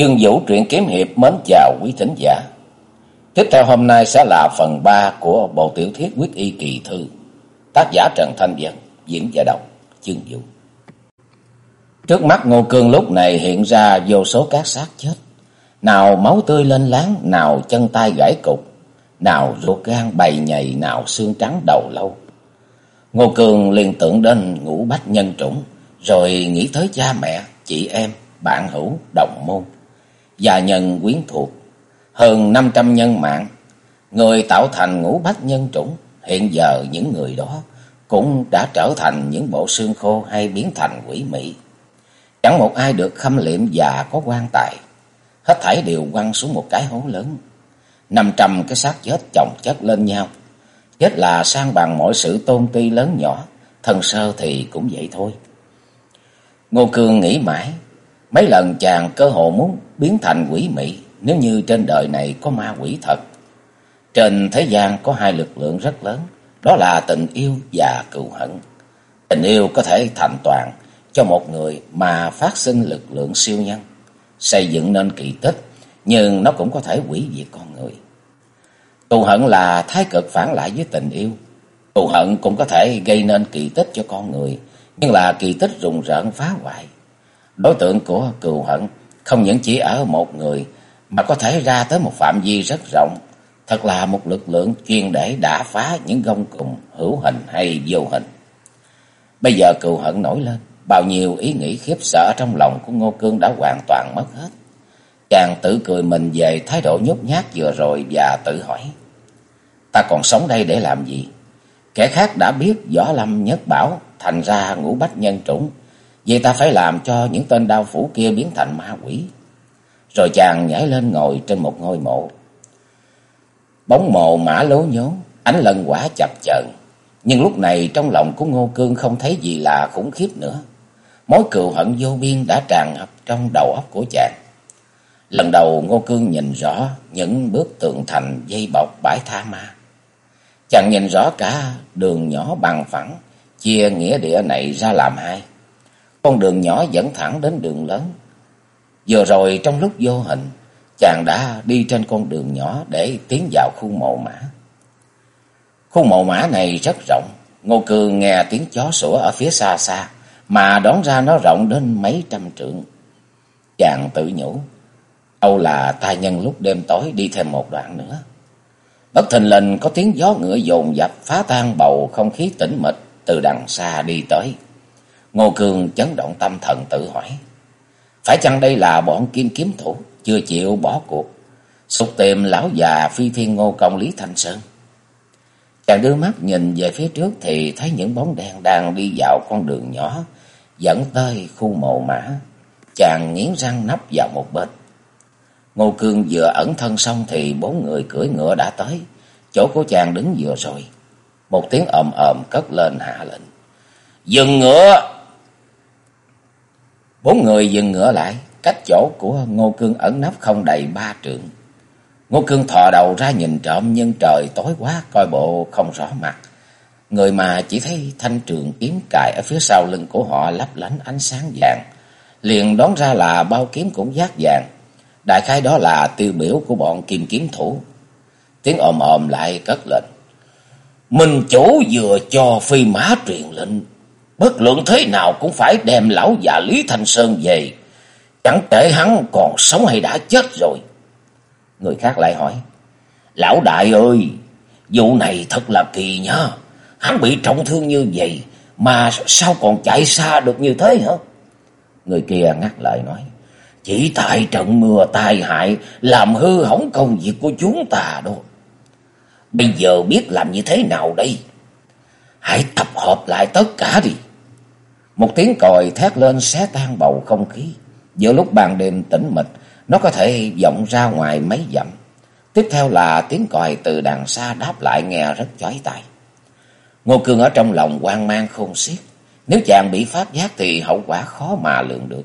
Chương Vũ truyện kiếm hiệp mến chào quý thính giả. Tiếp theo hôm nay sẽ là phần 3 của bộ tiểu thuyết Quyết Y Kỳ Thư. Tác giả Trần Thanh Vân, diễn giả đọc Chương Vũ. Trước mắt Ngô Cương lúc này hiện ra vô số các xác chết. Nào máu tươi lên láng, nào chân tay gãy cục, nào ruột gan bầy nhầy, nào xương trắng đầu lâu. Ngô Cương liền tưởng đến ngũ bách nhân trùng, rồi nghĩ tới cha mẹ, chị em, bạn hữu, đồng môn gia nhân quyến thuộc, hơn 500 nhân mạng, người tạo thành ngũ bách nhân chủng, hiện giờ những người đó cũng đã trở thành những bộ xương khô hay biến thành quỷ mị. Chẳng một ai được khâm liệm và có quan tài, hết thảy đều quăng xuống một cái hố lớn. năm trăm cái xác chết chồng chất lên nhau, chết là sang bằng mọi sự tôn ti lớn nhỏ, thần sơ thì cũng vậy thôi. Ngô Cương nghĩ mãi, Mấy lần chàng cơ hồ muốn biến thành quỷ mị nếu như trên đời này có ma quỷ thật. Trên thế gian có hai lực lượng rất lớn, đó là tình yêu và cựu hận. Tình yêu có thể thành toàn cho một người mà phát sinh lực lượng siêu nhân, xây dựng nên kỳ tích, nhưng nó cũng có thể hủy diệt con người. Cựu hận là thái cực phản lại với tình yêu. Cựu hận cũng có thể gây nên kỳ tích cho con người, nhưng là kỳ tích rùng rợn phá hoại. Đối tượng của cừu hận không những chỉ ở một người mà có thể ra tới một phạm vi rất rộng. Thật là một lực lượng chuyên để đả phá những gông cùng hữu hình hay vô hình. Bây giờ cừu hận nổi lên, bao nhiêu ý nghĩ khiếp sợ trong lòng của Ngô Cương đã hoàn toàn mất hết. Chàng tự cười mình về thái độ nhút nhát vừa rồi và tự hỏi. Ta còn sống đây để làm gì? Kẻ khác đã biết võ lâm nhất bảo, thành ra ngũ bách nhân trũng, vì ta phải làm cho những tên đao phủ kia biến thành ma quỷ. Rồi chàng nhảy lên ngồi trên một ngôi mộ. Bóng mộ mã lố nhốn, ánh lân quả chập chờn. Nhưng lúc này trong lòng của Ngô Cương không thấy gì là khủng khiếp nữa. Mối cừu hận vô biên đã tràn ngập trong đầu óc của chàng. Lần đầu Ngô Cương nhìn rõ những bước tượng thành dây bọc bãi tha ma. Chàng nhìn rõ cả đường nhỏ bằng phẳng, chia nghĩa địa này ra làm hai. Con đường nhỏ dẫn thẳng đến đường lớn. Vừa rồi trong lúc vô hình, chàng đã đi trên con đường nhỏ để tiến vào khu mộ mã. Khu mộ mã này rất rộng, Ngô Cường nghe tiếng chó sủa ở phía xa xa, mà đón ra nó rộng đến mấy trăm trượng. Chàng tự nhủ, Âu là tai nhân lúc đêm tối đi thêm một đoạn nữa. Bất thình lình có tiếng gió ngựa dồn dập phá tan bầu không khí tĩnh mịch từ đằng xa đi tới. Ngô Cường chấn động tâm thần tự hỏi. Phải chăng đây là bọn kim kiếm thủ, chưa chịu bỏ cuộc. Sục tìm lão già phi thiên ngô công Lý Thanh Sơn. Chàng đưa mắt nhìn về phía trước thì thấy những bóng đen đang đi dạo con đường nhỏ, dẫn tới khu mộ mã. Chàng nghiến răng nấp vào một bên. Ngô Cương vừa ẩn thân xong thì bốn người cưỡi ngựa đã tới. Chỗ của chàng đứng vừa rồi. Một tiếng ầm ầm cất lên hạ lệnh. Dừng ngựa! Bốn người dừng ngựa lại, cách chỗ của Ngô Cương ẩn nấp không đầy ba trượng. Ngô Cương thò đầu ra nhìn trộm nhưng trời tối quá, coi bộ không rõ mặt. Người mà chỉ thấy thanh trường kiếm cài ở phía sau lưng của họ lấp lánh ánh sáng vàng. Liền đoán ra là bao kiếm cũng giác vàng. Đại khái đó là tiêu biểu của bọn kim kiếm thủ. Tiếng ồm ồm lại cất lên. Minh chủ vừa cho phi mã truyền lệnh bất luận thế nào cũng phải đem lão già Lý Thanh Sơn về. Chẳng kể hắn còn sống hay đã chết rồi. Người khác lại hỏi. Lão đại ơi, vụ này thật là kỳ nhá. Hắn bị trọng thương như vậy mà sao còn chạy xa được như thế hả? Người kia ngắt lời nói. Chỉ tại trận mưa tai hại làm hư hỏng công việc của chúng ta đó. Bây giờ biết làm như thế nào đây? Hãy tập hợp lại tất cả đi. Một tiếng còi thét lên xé tan bầu không khí. Giữa lúc ban đêm tĩnh mịch, nó có thể vọng ra ngoài mấy dặm. Tiếp theo là tiếng còi từ đằng xa đáp lại nghe rất chói tai. Ngô Cương ở trong lòng hoang mang khôn xiết. Nếu chàng bị phát giác thì hậu quả khó mà lường được.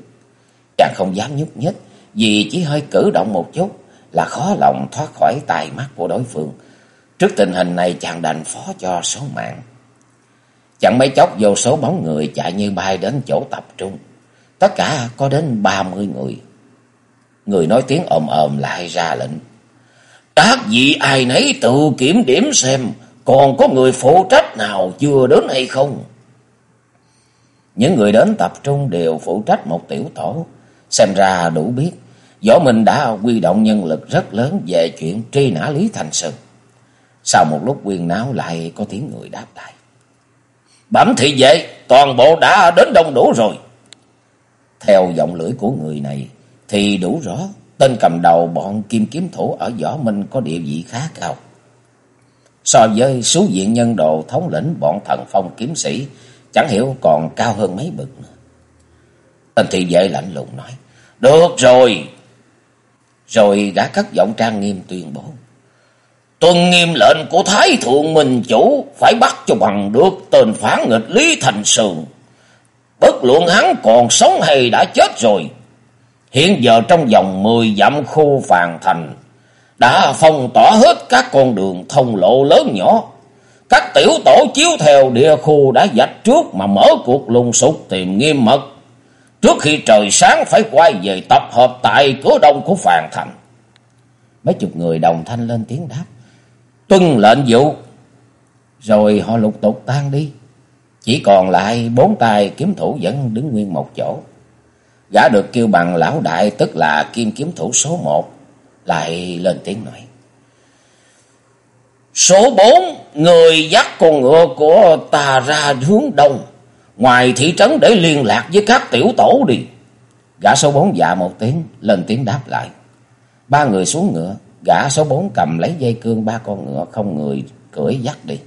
Chàng không dám nhúc nhích vì chỉ hơi cử động một chút là khó lòng thoát khỏi tai mắt của đối phương. Trước tình hình này chàng đành phó cho số mạng. Chẳng mấy chốc vô số bóng người chạy như bay đến chỗ tập trung. Tất cả có đến ba mươi người. Người nói tiếng ồm ồm lại ra lệnh. Các vị ai nấy tự kiểm điểm xem còn có người phụ trách nào chưa đến hay không. Những người đến tập trung đều phụ trách một tiểu tổ. Xem ra đủ biết, Võ Minh đã quy động nhân lực rất lớn về chuyện tri nã Lý Thành Sơn. Sau một lúc quyên náo lại có tiếng người đáp lại. Bẩm thị vệ, toàn bộ đã đến đông đủ rồi. Theo giọng lưỡi của người này thì đủ rõ tên cầm đầu bọn kim kiếm thủ ở Võ Minh có địa vị khá cao. So với số diện nhân đồ thống lĩnh bọn thần phong kiếm sĩ chẳng hiểu còn cao hơn mấy bậc nữa. Tên thị vệ lạnh lùng nói, được rồi. Rồi gã cất giọng trang nghiêm tuyên bố. Tuân nghiêm lệnh của Thái Thượng Minh Chủ phải bắt cho bằng được tên phản nghịch Lý Thành Sườn. Bất luận hắn còn sống hay đã chết rồi. Hiện giờ trong vòng mười dặm khu phàn thành đã phong tỏa hết các con đường thông lộ lớn nhỏ. Các tiểu tổ chiếu theo địa khu đã dạch trước mà mở cuộc lùng sục tìm nghiêm mật. Trước khi trời sáng phải quay về tập hợp tại cửa đông của phàn thành. Mấy chục người đồng thanh lên tiếng đáp. Tuân lệnh vụ. Rồi họ lục tục tan đi. Chỉ còn lại bốn tay kiếm thủ vẫn đứng nguyên một chỗ. Gã được kêu bằng lão đại, tức là kim kiếm thủ số một. Lại lên tiếng nói. Số bốn, người dắt con ngựa của ta ra hướng đông. Ngoài thị trấn để liên lạc với các tiểu tổ đi. Gã số bốn dạ một tiếng, lên tiếng đáp lại. Ba người xuống ngựa. Gã số bốn cầm lấy dây cương ba con ngựa không người cưỡi dắt đi.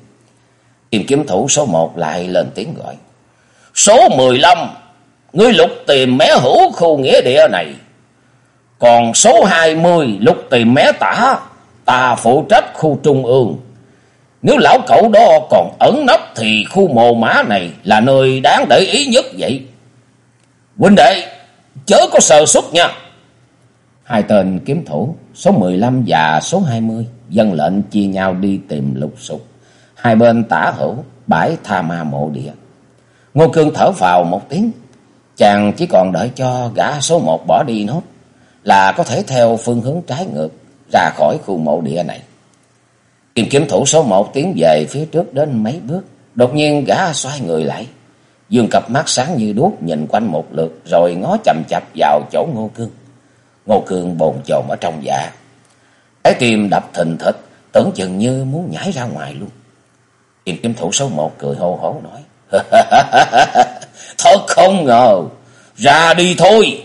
Kim kiếm thủ số một lại lên tiếng gọi. Số mười lăm Ngươi lục tìm mé hữu khu nghĩa địa này. Còn số hai mươi lục tìm mé tả. Ta phụ trách khu trung ương. Nếu lão cậu đó còn ẩn nấp thì khu mồ mã này là nơi đáng để ý nhất vậy. Huynh đệ, chớ có sờ xuất nha. Hai tên kiếm thủ, số 15 và số 20, dân lệnh chia nhau đi tìm lục sục. Hai bên tả hữu, bãi tha ma mộ địa. Ngô Cương thở vào một tiếng, chàng chỉ còn đợi cho gã số một bỏ đi nốt, là có thể theo phương hướng trái ngược ra khỏi khu mộ địa này. Kim kiếm thủ số một tiến về phía trước đến mấy bước, đột nhiên gã xoay người lại. Dương cặp mắt sáng như đuốc nhìn quanh một lượt rồi ngó chậm chập vào chỗ Ngô Cương. Ngô Cương bồn chồn ở trong dạ. Cái tim đập thình thịch, tưởng chừng như muốn nhảy ra ngoài luôn. Kim kiếm thủ số một cười hô hố nói. Thật không ngờ, ra đi thôi.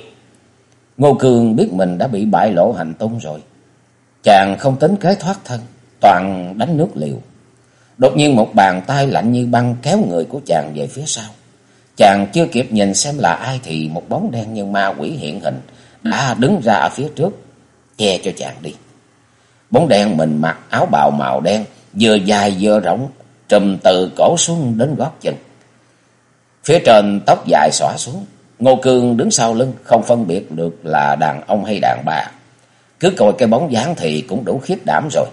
Ngô Cương biết mình đã bị bại lộ hành tung rồi. Chàng không tính kế thoát thân, toàn đánh nước liều. Đột nhiên một bàn tay lạnh như băng kéo người của chàng về phía sau. Chàng chưa kịp nhìn xem là ai thì một bóng đen như ma quỷ hiện hình đã đứng ra ở phía trước, che cho chàng đi. Bóng đen mình mặc áo bào màu đen, vừa dài vừa rộng, trùm từ cổ xuống đến gót chân. Phía trên tóc dài xõa xuống, Ngô Cương đứng sau lưng, không phân biệt được là đàn ông hay đàn bà. Cứ coi cái bóng dáng thì cũng đủ khiếp đảm rồi.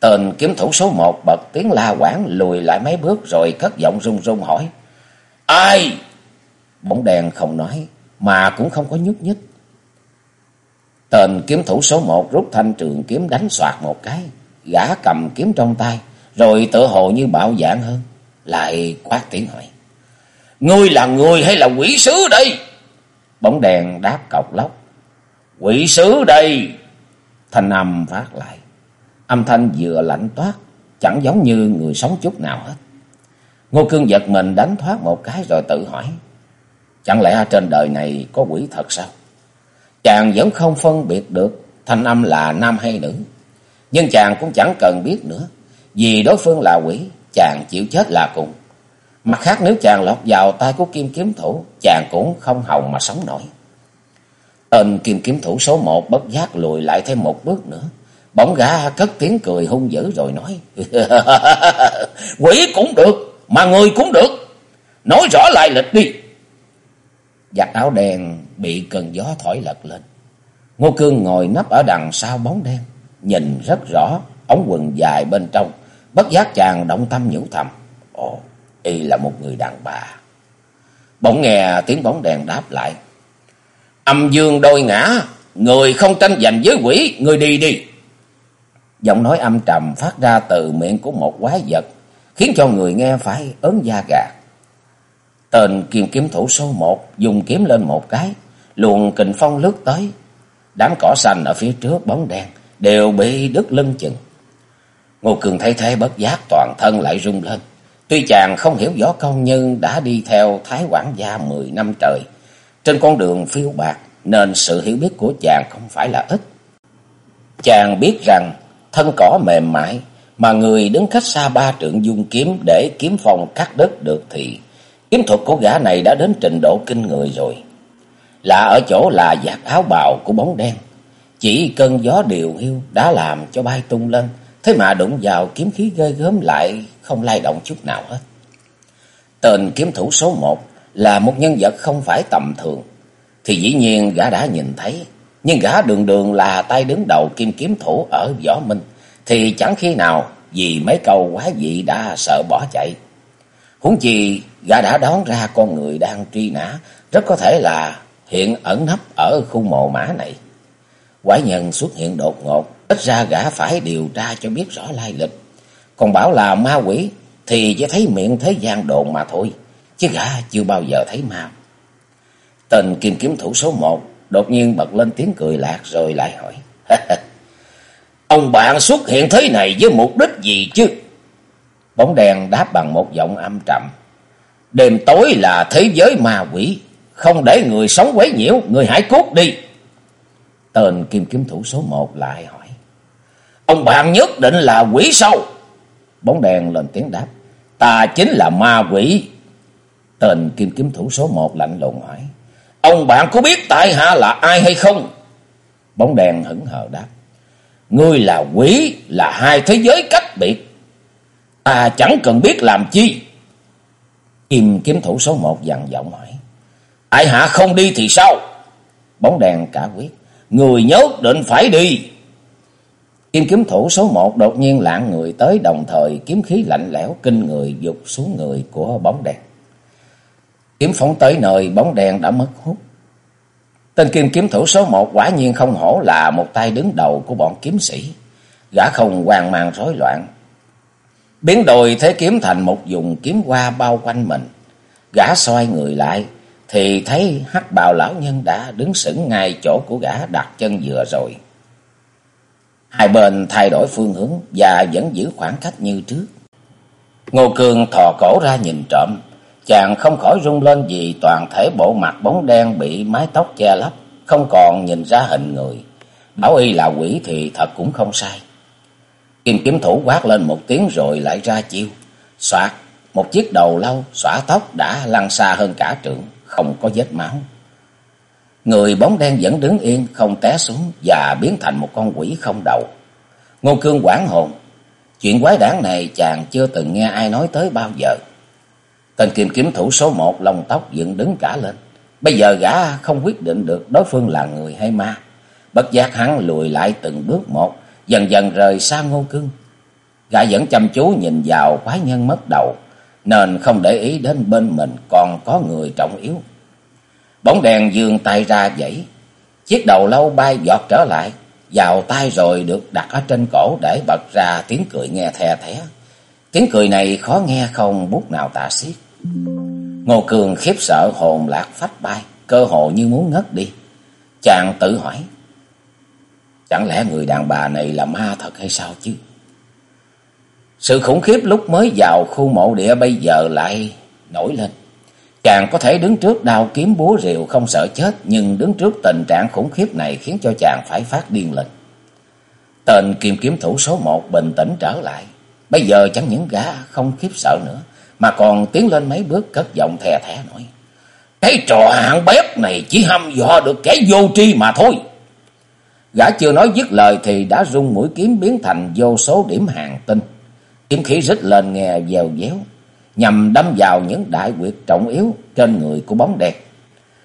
Tên kiếm thủ số một bật tiếng la quảng lùi lại mấy bước rồi cất giọng run run hỏi. Ai? Bóng đèn không nói, mà cũng không có nhúc nhích. Tên kiếm thủ số một rút thanh trường kiếm đánh soạt một cái, gã cầm kiếm trong tay, rồi tự hồ như bạo dạng hơn, lại quát tiếng hỏi. Ngươi là người hay là quỷ sứ đây? Bóng đèn đáp cọc lóc. Quỷ sứ đây! Thanh âm phát lại. Âm thanh vừa lạnh toát, chẳng giống như người sống chút nào hết. Ngô Cương giật mình đánh thoát một cái rồi tự hỏi. Chẳng lẽ trên đời này có quỷ thật sao? Chàng vẫn không phân biệt được thanh âm là nam hay nữ. Nhưng chàng cũng chẳng cần biết nữa. Vì đối phương là quỷ, chàng chịu chết là cùng. Mặt khác nếu chàng lọt vào tay của kim kiếm thủ, chàng cũng không hồng mà sống nổi. Tên kim kiếm thủ số một bất giác lùi lại thêm một bước nữa. Bỗng gã cất tiếng cười hung dữ rồi nói. Quỷ cũng được, mà người cũng được. Nói rõ lại lịch đi. Giặt áo đen bị cơn gió thổi lật lên. Ngô Cương ngồi nấp ở đằng sau bóng đen. Nhìn rất rõ, ống quần dài bên trong. Bất giác chàng động tâm nhủ thầm. Ồ, y là một người đàn bà. Bỗng nghe tiếng bóng đèn đáp lại. Âm dương đôi ngã, Người không tranh giành với quỷ, người đi đi. Giọng nói âm trầm phát ra từ miệng của một quái vật, khiến cho người nghe phải ớn da gà. Tên kiềm kiếm thủ số một dùng kiếm lên một cái, luồng kình phong lướt tới. Đám cỏ xanh ở phía trước bóng đen đều bị đứt lưng chừng. Ngô Cường thấy thế bất giác toàn thân lại rung lên. Tuy chàng không hiểu võ công nhưng đã đi theo Thái quản gia mười năm trời. Trên con đường phiêu bạc nên sự hiểu biết của chàng không phải là ít. Chàng biết rằng thân cỏ mềm mại mà người đứng cách xa ba trượng dung kiếm để kiếm phong cắt đất được thì kiếm thuật của gã này đã đến trình độ kinh người rồi. Là ở chỗ là giặt áo bào của bóng đen. Chỉ cơn gió điều hiu đã làm cho bay tung lên. Thế mà đụng vào kiếm khí ghê gớm lại không lay động chút nào hết. Tên kiếm thủ số một là một nhân vật không phải tầm thường. Thì dĩ nhiên gã đã nhìn thấy. Nhưng gã đường đường là tay đứng đầu kim kiếm thủ ở Võ Minh. Thì chẳng khi nào vì mấy câu quá dị đã sợ bỏ chạy. Huống chi gã đã đón ra con người đang truy nã. Rất có thể là hiện ẩn nấp ở khu mộ mã này. Quái nhân xuất hiện đột ngột. Ít ra gã phải điều tra cho biết rõ lai lịch. Còn bảo là ma quỷ thì chỉ thấy miệng thế gian đồn mà thôi. Chứ gã chưa bao giờ thấy ma. Tên kim kiếm thủ số một đột nhiên bật lên tiếng cười lạc rồi lại hỏi. Ông bạn xuất hiện thế này với mục đích gì chứ? Bóng đèn đáp bằng một giọng âm trầm. Đêm tối là thế giới ma quỷ. Không để người sống quấy nhiễu, người hãy cút đi. Tên kim kiếm thủ số một lại hỏi. Ông bạn nhất định là quỷ sâu. Bóng đèn lên tiếng đáp. Ta chính là ma quỷ. Tên kim kiếm thủ số một lạnh lùng hỏi. Ông bạn có biết tại hạ là ai hay không? Bóng đèn hững hờ đáp. Ngươi là quỷ, là hai thế giới cách biệt. Ta chẳng cần biết làm chi. Kim kiếm thủ số một dằn giọng hỏi. Tại hạ không đi thì sao? Bóng đèn cả quyết. Người nhốt định phải đi. Kim kiếm thủ số một đột nhiên lạng người tới đồng thời kiếm khí lạnh lẽo kinh người dục xuống người của bóng đèn. Kiếm phóng tới nơi bóng đèn đã mất hút. Tên kim kiếm thủ số một quả nhiên không hổ là một tay đứng đầu của bọn kiếm sĩ. Gã không hoang mang rối loạn. Biến đổi thế kiếm thành một dùng kiếm qua bao quanh mình. Gã xoay người lại thì thấy hắc bào lão nhân đã đứng sững ngay chỗ của gã đặt chân vừa rồi. Hai bên thay đổi phương hướng và vẫn giữ khoảng cách như trước. Ngô Cương thò cổ ra nhìn trộm, chàng không khỏi rung lên vì toàn thể bộ mặt bóng đen bị mái tóc che lấp, không còn nhìn ra hình người. Bảo y là quỷ thì thật cũng không sai. Kim kiếm thủ quát lên một tiếng rồi lại ra chiêu. Xoạt, một chiếc đầu lâu xỏa tóc đã lăn xa hơn cả trượng, không có vết máu. Người bóng đen vẫn đứng yên, không té xuống và biến thành một con quỷ không đầu. Ngô Cương quảng hồn, chuyện quái đản này chàng chưa từng nghe ai nói tới bao giờ. Tên kim kiếm thủ số một lông tóc dựng đứng cả lên. Bây giờ gã không quyết định được đối phương là người hay ma. Bất giác hắn lùi lại từng bước một, dần dần rời xa Ngô Cương. Gã vẫn chăm chú nhìn vào quái nhân mất đầu, nên không để ý đến bên mình còn có người trọng yếu. Bóng đèn dương tay ra dãy, chiếc đầu lâu bay giọt trở lại, vào tay rồi được đặt ở trên cổ để bật ra tiếng cười nghe the thé. Tiếng cười này khó nghe không bút nào tả xiết. Ngô Cường khiếp sợ hồn lạc phách bay, cơ hồ như muốn ngất đi. Chàng tự hỏi, chẳng lẽ người đàn bà này là ma thật hay sao chứ? Sự khủng khiếp lúc mới vào khu mộ địa bây giờ lại nổi lên. Chàng có thể đứng trước đao kiếm búa rìu không sợ chết, nhưng đứng trước tình trạng khủng khiếp này khiến cho chàng phải phát điên lên. Tên kim kiếm thủ số một bình tĩnh trở lại. Bây giờ chẳng những gã không khiếp sợ nữa, mà còn tiến lên mấy bước cất giọng thè thẻ nói. Cái trò hạng bét này chỉ hăm dọa được kẻ vô tri mà thôi. Gã chưa nói dứt lời thì đã rung mũi kiếm biến thành vô số điểm hàng tinh. Kiếm khí rít lên nghe dèo déo, nhằm đâm vào những đại quyệt trọng yếu trên người của bóng đen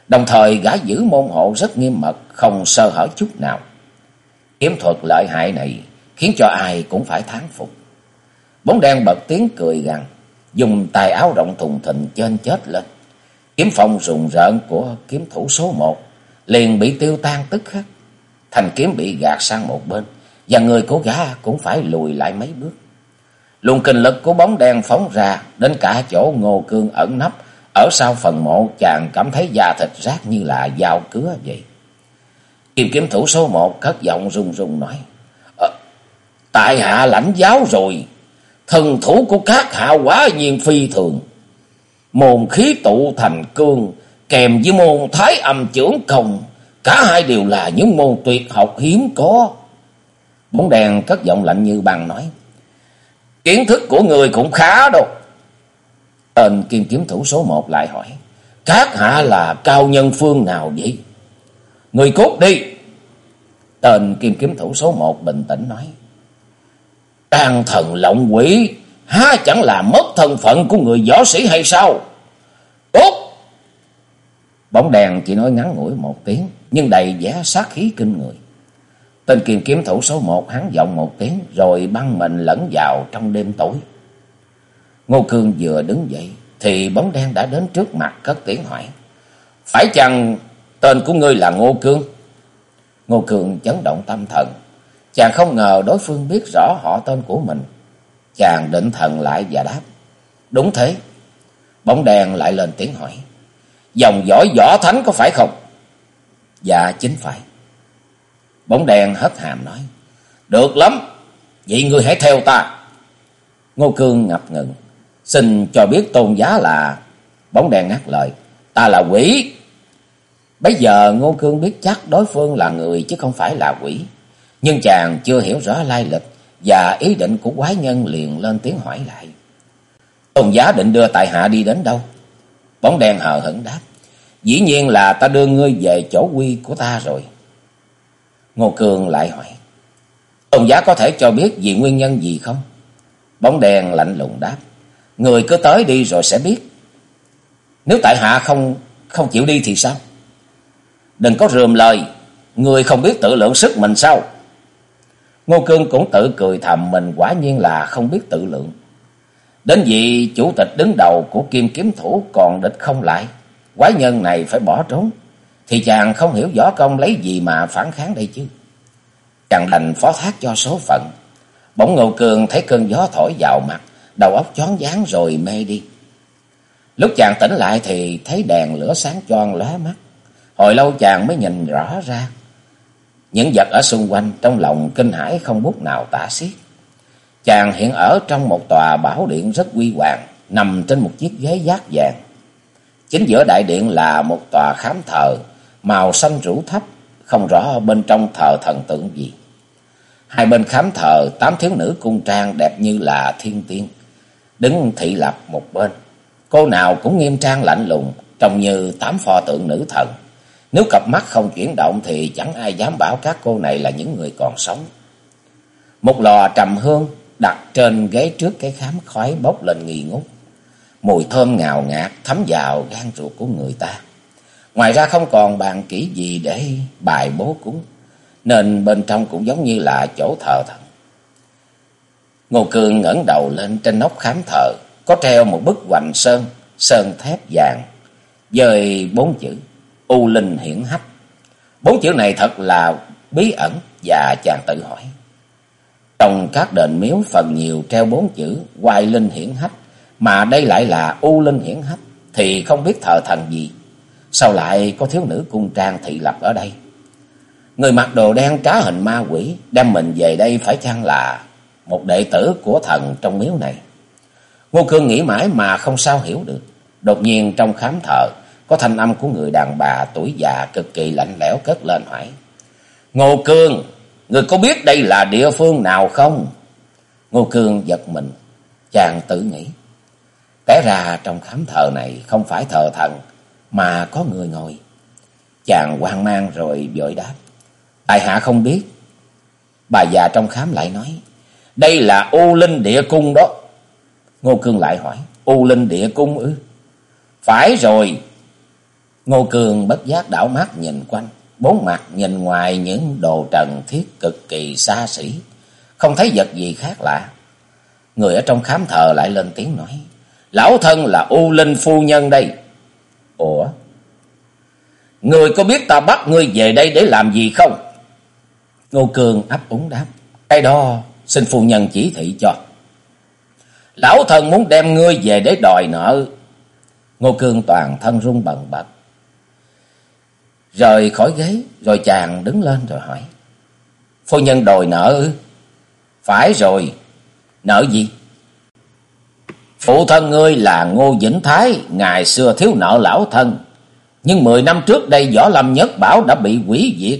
Đồng thời gã giữ môn hộ rất nghiêm mật, không sơ hở chút nào. Kiếm thuật lợi hại này khiến cho ai cũng phải thán phục. Bóng đen bật tiếng cười gằn, dùng tài áo rộng thùng thình trên chết lên. Kiếm phong rùng rợn của kiếm thủ số một liền bị tiêu tan tức khắc thành kiếm bị gạt sang một bên, và người của gã cũng phải lùi lại mấy bước. Luồng kinh lực của bóng đen phóng ra, đến cả chỗ Ngô Cương ẩn nấp, ở sau phần mộ chàng cảm thấy da thịt rát như là dao cứa vậy. Kim kiếm thủ số một cất giọng run run nói. Ờ, tại hạ lãnh giáo rồi, thần thủ của các hạ quá nhiên phi thường. Môn khí tụ thành cương, kèm với môn thái âm trưởng công, cả hai đều là những môn tuyệt học hiếm có. Bóng đèn cất giọng lạnh như bằng nói. Kiến thức của người cũng khá đâu. Tên kim kiếm thủ số một lại hỏi. Các hạ là cao nhân phương nào vậy? Người cút đi. Tên kim kiếm thủ số một bình tĩnh nói. Trang thần lộng quỷ, há chẳng là mất thân phận của người võ sĩ hay sao? Tốt! Bóng đèn chỉ nói ngắn ngủi một tiếng, nhưng đầy vẻ sát khí kinh người. Tên kiềm kiếm thủ số một hắn giọng một tiếng, rồi băng mình lẫn vào trong đêm tối. Ngô Cương vừa đứng dậy, thì bóng đen đã đến trước mặt cất tiếng hỏi. Phải chăng tên của ngươi là Ngô Cương? Ngô Cương chấn động tâm thần. Chàng không ngờ đối phương biết rõ họ tên của mình. Chàng định thần lại và đáp. Đúng thế. Bóng đèn lại lên tiếng hỏi. Dòng dõi võ thánh có phải không? Dạ chính phải. Bóng đèn hất hàm nói. Được lắm. Vậy ngươi hãy theo ta. Ngô Cương ngập ngừng. Xin cho biết tôn giá là... Bóng đèn ngắt lời. Ta là quỷ. Bây giờ Ngô Cương biết chắc đối phương là người chứ không phải là quỷ. Nhưng chàng chưa hiểu rõ lai lịch và ý định của quái nhân liền lên tiếng hỏi lại. Tôn giá định đưa tại hạ đi đến đâu? Bóng đen hờ hững đáp. Dĩ nhiên là ta đưa ngươi về chỗ quy của ta rồi. Ngô Cường lại hỏi. Tôn giá có thể cho biết vì nguyên nhân gì không? Bóng đèn lạnh lùng đáp. Người cứ tới đi rồi sẽ biết. Nếu tại hạ không không chịu đi thì sao? Đừng có rườm lời. Người không biết tự lượng sức mình sao? Ngô Cương cũng tự cười thầm mình quả nhiên là không biết tự lượng. Đến vị chủ tịch đứng đầu của kim kiếm thủ còn địch không lại. Quái nhân này phải bỏ trốn. Thì chàng không hiểu võ công lấy gì mà phản kháng đây chứ. Chàng đành phó thác cho số phận. Bỗng Ngô Cường thấy cơn gió thổi vào mặt. Đầu óc chón váng rồi mê đi. Lúc chàng tỉnh lại thì thấy đèn lửa sáng choang lóe mắt. Hồi lâu chàng mới nhìn rõ ra. Những vật ở xung quanh trong lòng kinh hãi không bút nào tả xiết. Chàng hiện ở trong một tòa bảo điện rất quy hoàng, nằm trên một chiếc ghế giác vàng. Chính giữa đại điện là một tòa khám thờ, màu xanh rũ thấp, không rõ bên trong thờ thần tượng gì. Hai bên khám thờ, tám thiếu nữ cung trang đẹp như là thiên tiên, đứng thị lập một bên. Cô nào cũng nghiêm trang lạnh lùng, trông như tám pho tượng nữ thần. Nếu cặp mắt không chuyển động thì chẳng ai dám bảo các cô này là những người còn sống. Một lò trầm hương đặt trên ghế trước cái khám khói bốc lên nghi ngút. Mùi thơm ngào ngạt thấm vào gan ruột của người ta. Ngoài ra không còn bàn kỹ gì để bài bố cúng. Nên bên trong cũng giống như là chỗ thờ thần. Ngô Cương ngẩng đầu lên trên nóc khám thờ. Có treo một bức hoành sơn, sơn thép vàng. Dời bốn chữ U Linh hiển hách. Bốn chữ này thật là bí ẩn và chàng tự hỏi. Trong các đền miếu phần nhiều treo bốn chữ Hoài Linh hiển hách mà đây lại là U Linh hiển hách thì không biết thờ thần gì. Sao lại có thiếu nữ cung trang thị lập ở đây? Người mặc đồ đen trá hình ma quỷ đem mình về đây phải chăng là một đệ tử của thần trong miếu này? Ngô Cương nghĩ mãi mà không sao hiểu được. Đột nhiên trong khám thờ có thanh âm của người đàn bà tuổi già cực kỳ lạnh lẽo cất lên hỏi. Ngô Cương, người có biết đây là địa phương nào không? Ngô Cương giật mình, chàng tự nghĩ. Té ra trong khám thờ này không phải thờ thần, mà có người ngồi. Chàng hoang mang rồi vội đáp. tại hạ không biết. Bà già trong khám lại nói. Đây là U Linh Địa Cung đó. Ngô Cương lại hỏi. U Linh Địa Cung ư? Phải rồi, Ngô cương bất giác đảo mắt nhìn quanh, bốn mặt nhìn ngoài những đồ trần thiết cực kỳ xa xỉ, không thấy vật gì khác lạ. Người ở trong khám thờ lại lên tiếng nói, lão thân là U Linh Phu Nhân đây. Ủa? Người có biết ta bắt ngươi về đây để làm gì không? Ngô Cường ấp úng đáp. Cái đó xin phu nhân chỉ thị cho. Lão thần muốn đem ngươi về để đòi nợ. Ngô Cương toàn thân run bần bật. Rời khỏi ghế, rồi chàng đứng lên rồi hỏi. Phu nhân đòi nợ? Phải rồi, nợ gì? Phụ thân ngươi là Ngô Vĩnh Thái, ngày xưa thiếu nợ lão thân. Nhưng mười năm trước đây Võ Lâm Nhất Bảo đã bị quỷ diệt.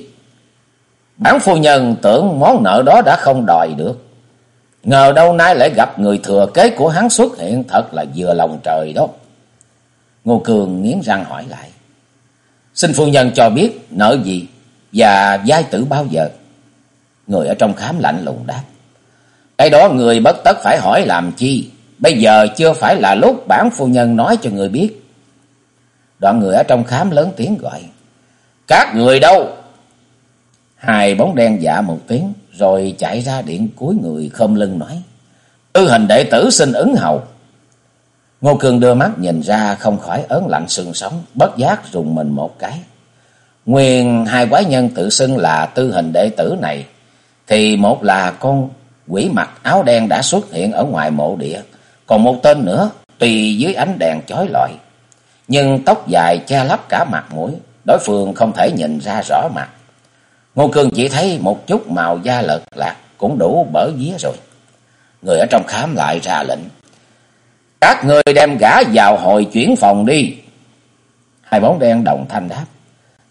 Bản phu nhân tưởng món nợ đó đã không đòi được. Ngờ đâu nay lại gặp người thừa kế của hắn xuất hiện thật là vừa lòng trời đó. Ngô Cường nghiến răng hỏi lại. Xin phu nhân cho biết nợ gì và giai tử bao giờ? Người ở trong khám lạnh lùng đáp. Cái đó người bất tất phải hỏi làm chi. Bây giờ chưa phải là lúc bản phu nhân nói cho người biết. Đoạn người ở trong khám lớn tiếng gọi. Các người đâu? Hai bóng đen dạ một tiếng rồi chạy ra điện cuối người không lưng nói. Tư hình đệ tử xin ứng hầu. Ngô Cường đưa mắt nhìn ra không khỏi ớn lạnh sương sống, bất giác rùng mình một cái. Nguyên hai quái nhân tự xưng là tư hình đệ tử này, thì một là con quỷ mặt áo đen đã xuất hiện ở ngoài mộ địa, còn một tên nữa tùy dưới ánh đèn chói lọi. Nhưng tóc dài che lấp cả mặt mũi, đối phương không thể nhìn ra rõ mặt. Ngô Cương chỉ thấy một chút màu da lợt lạc cũng đủ bở vía rồi. Người ở trong khám lại ra lệnh. Các người đem gã vào hồi chuyển phòng đi. Hai bóng đen đồng thanh đáp.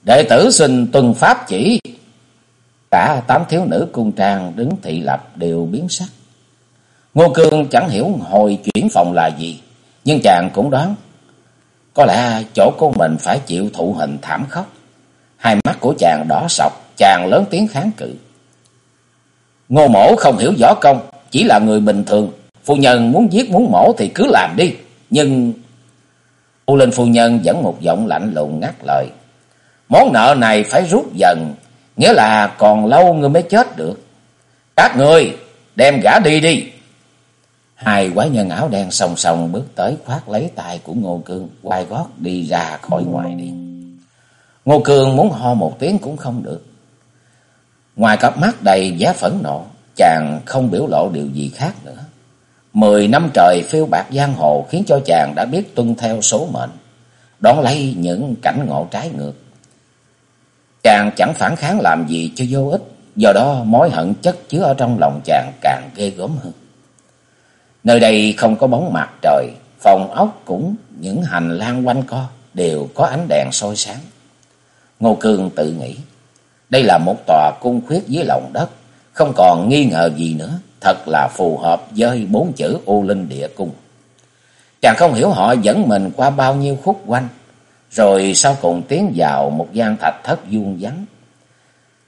Đệ tử xin tuân pháp chỉ. Cả tám thiếu nữ cung trang đứng thị lập đều biến sắc. Ngô Cương chẳng hiểu hồi chuyển phòng là gì. Nhưng chàng cũng đoán. Có lẽ chỗ của mình phải chịu thụ hình thảm khốc. Hai mắt của chàng đỏ sọc. Chàng lớn tiếng kháng cự. Ngô mổ không hiểu võ công. Chỉ là người bình thường. Phu nhân muốn giết muốn mổ thì cứ làm đi. Nhưng... U Linh phu nhân vẫn một giọng lạnh lùng ngắt lời. Món nợ này phải rút dần. Nghĩa là còn lâu ngươi mới chết được. Các người, đem gã đi đi. Hai quái nhân áo đen song song bước tới khoát lấy tay của Ngô Cương. Quay gót đi ra khỏi ngoài điện. Ngô Cương muốn ho một tiếng cũng không được. Ngoài cặp mắt đầy giá phẫn nộ. Chàng không biểu lộ điều gì khác nữa. Mười năm trời phiêu bạc giang hồ khiến cho chàng đã biết tuân theo số mệnh, đón lấy những cảnh ngộ trái ngược. Chàng chẳng phản kháng làm gì cho vô ích, do đó mối hận chất chứa ở trong lòng chàng càng ghê gớm hơn. Nơi đây không có bóng mặt trời, phòng ốc cũng những hành lang quanh co đều có ánh đèn soi sáng. Ngô Cương tự nghĩ, đây là một tòa cung khuyết dưới lòng đất, không còn nghi ngờ gì nữa thật là phù hợp với bốn chữ U Linh Địa Cung. Chàng không hiểu họ dẫn mình qua bao nhiêu khúc quanh, rồi sau cùng tiến vào một gian thạch thất vuông vắn.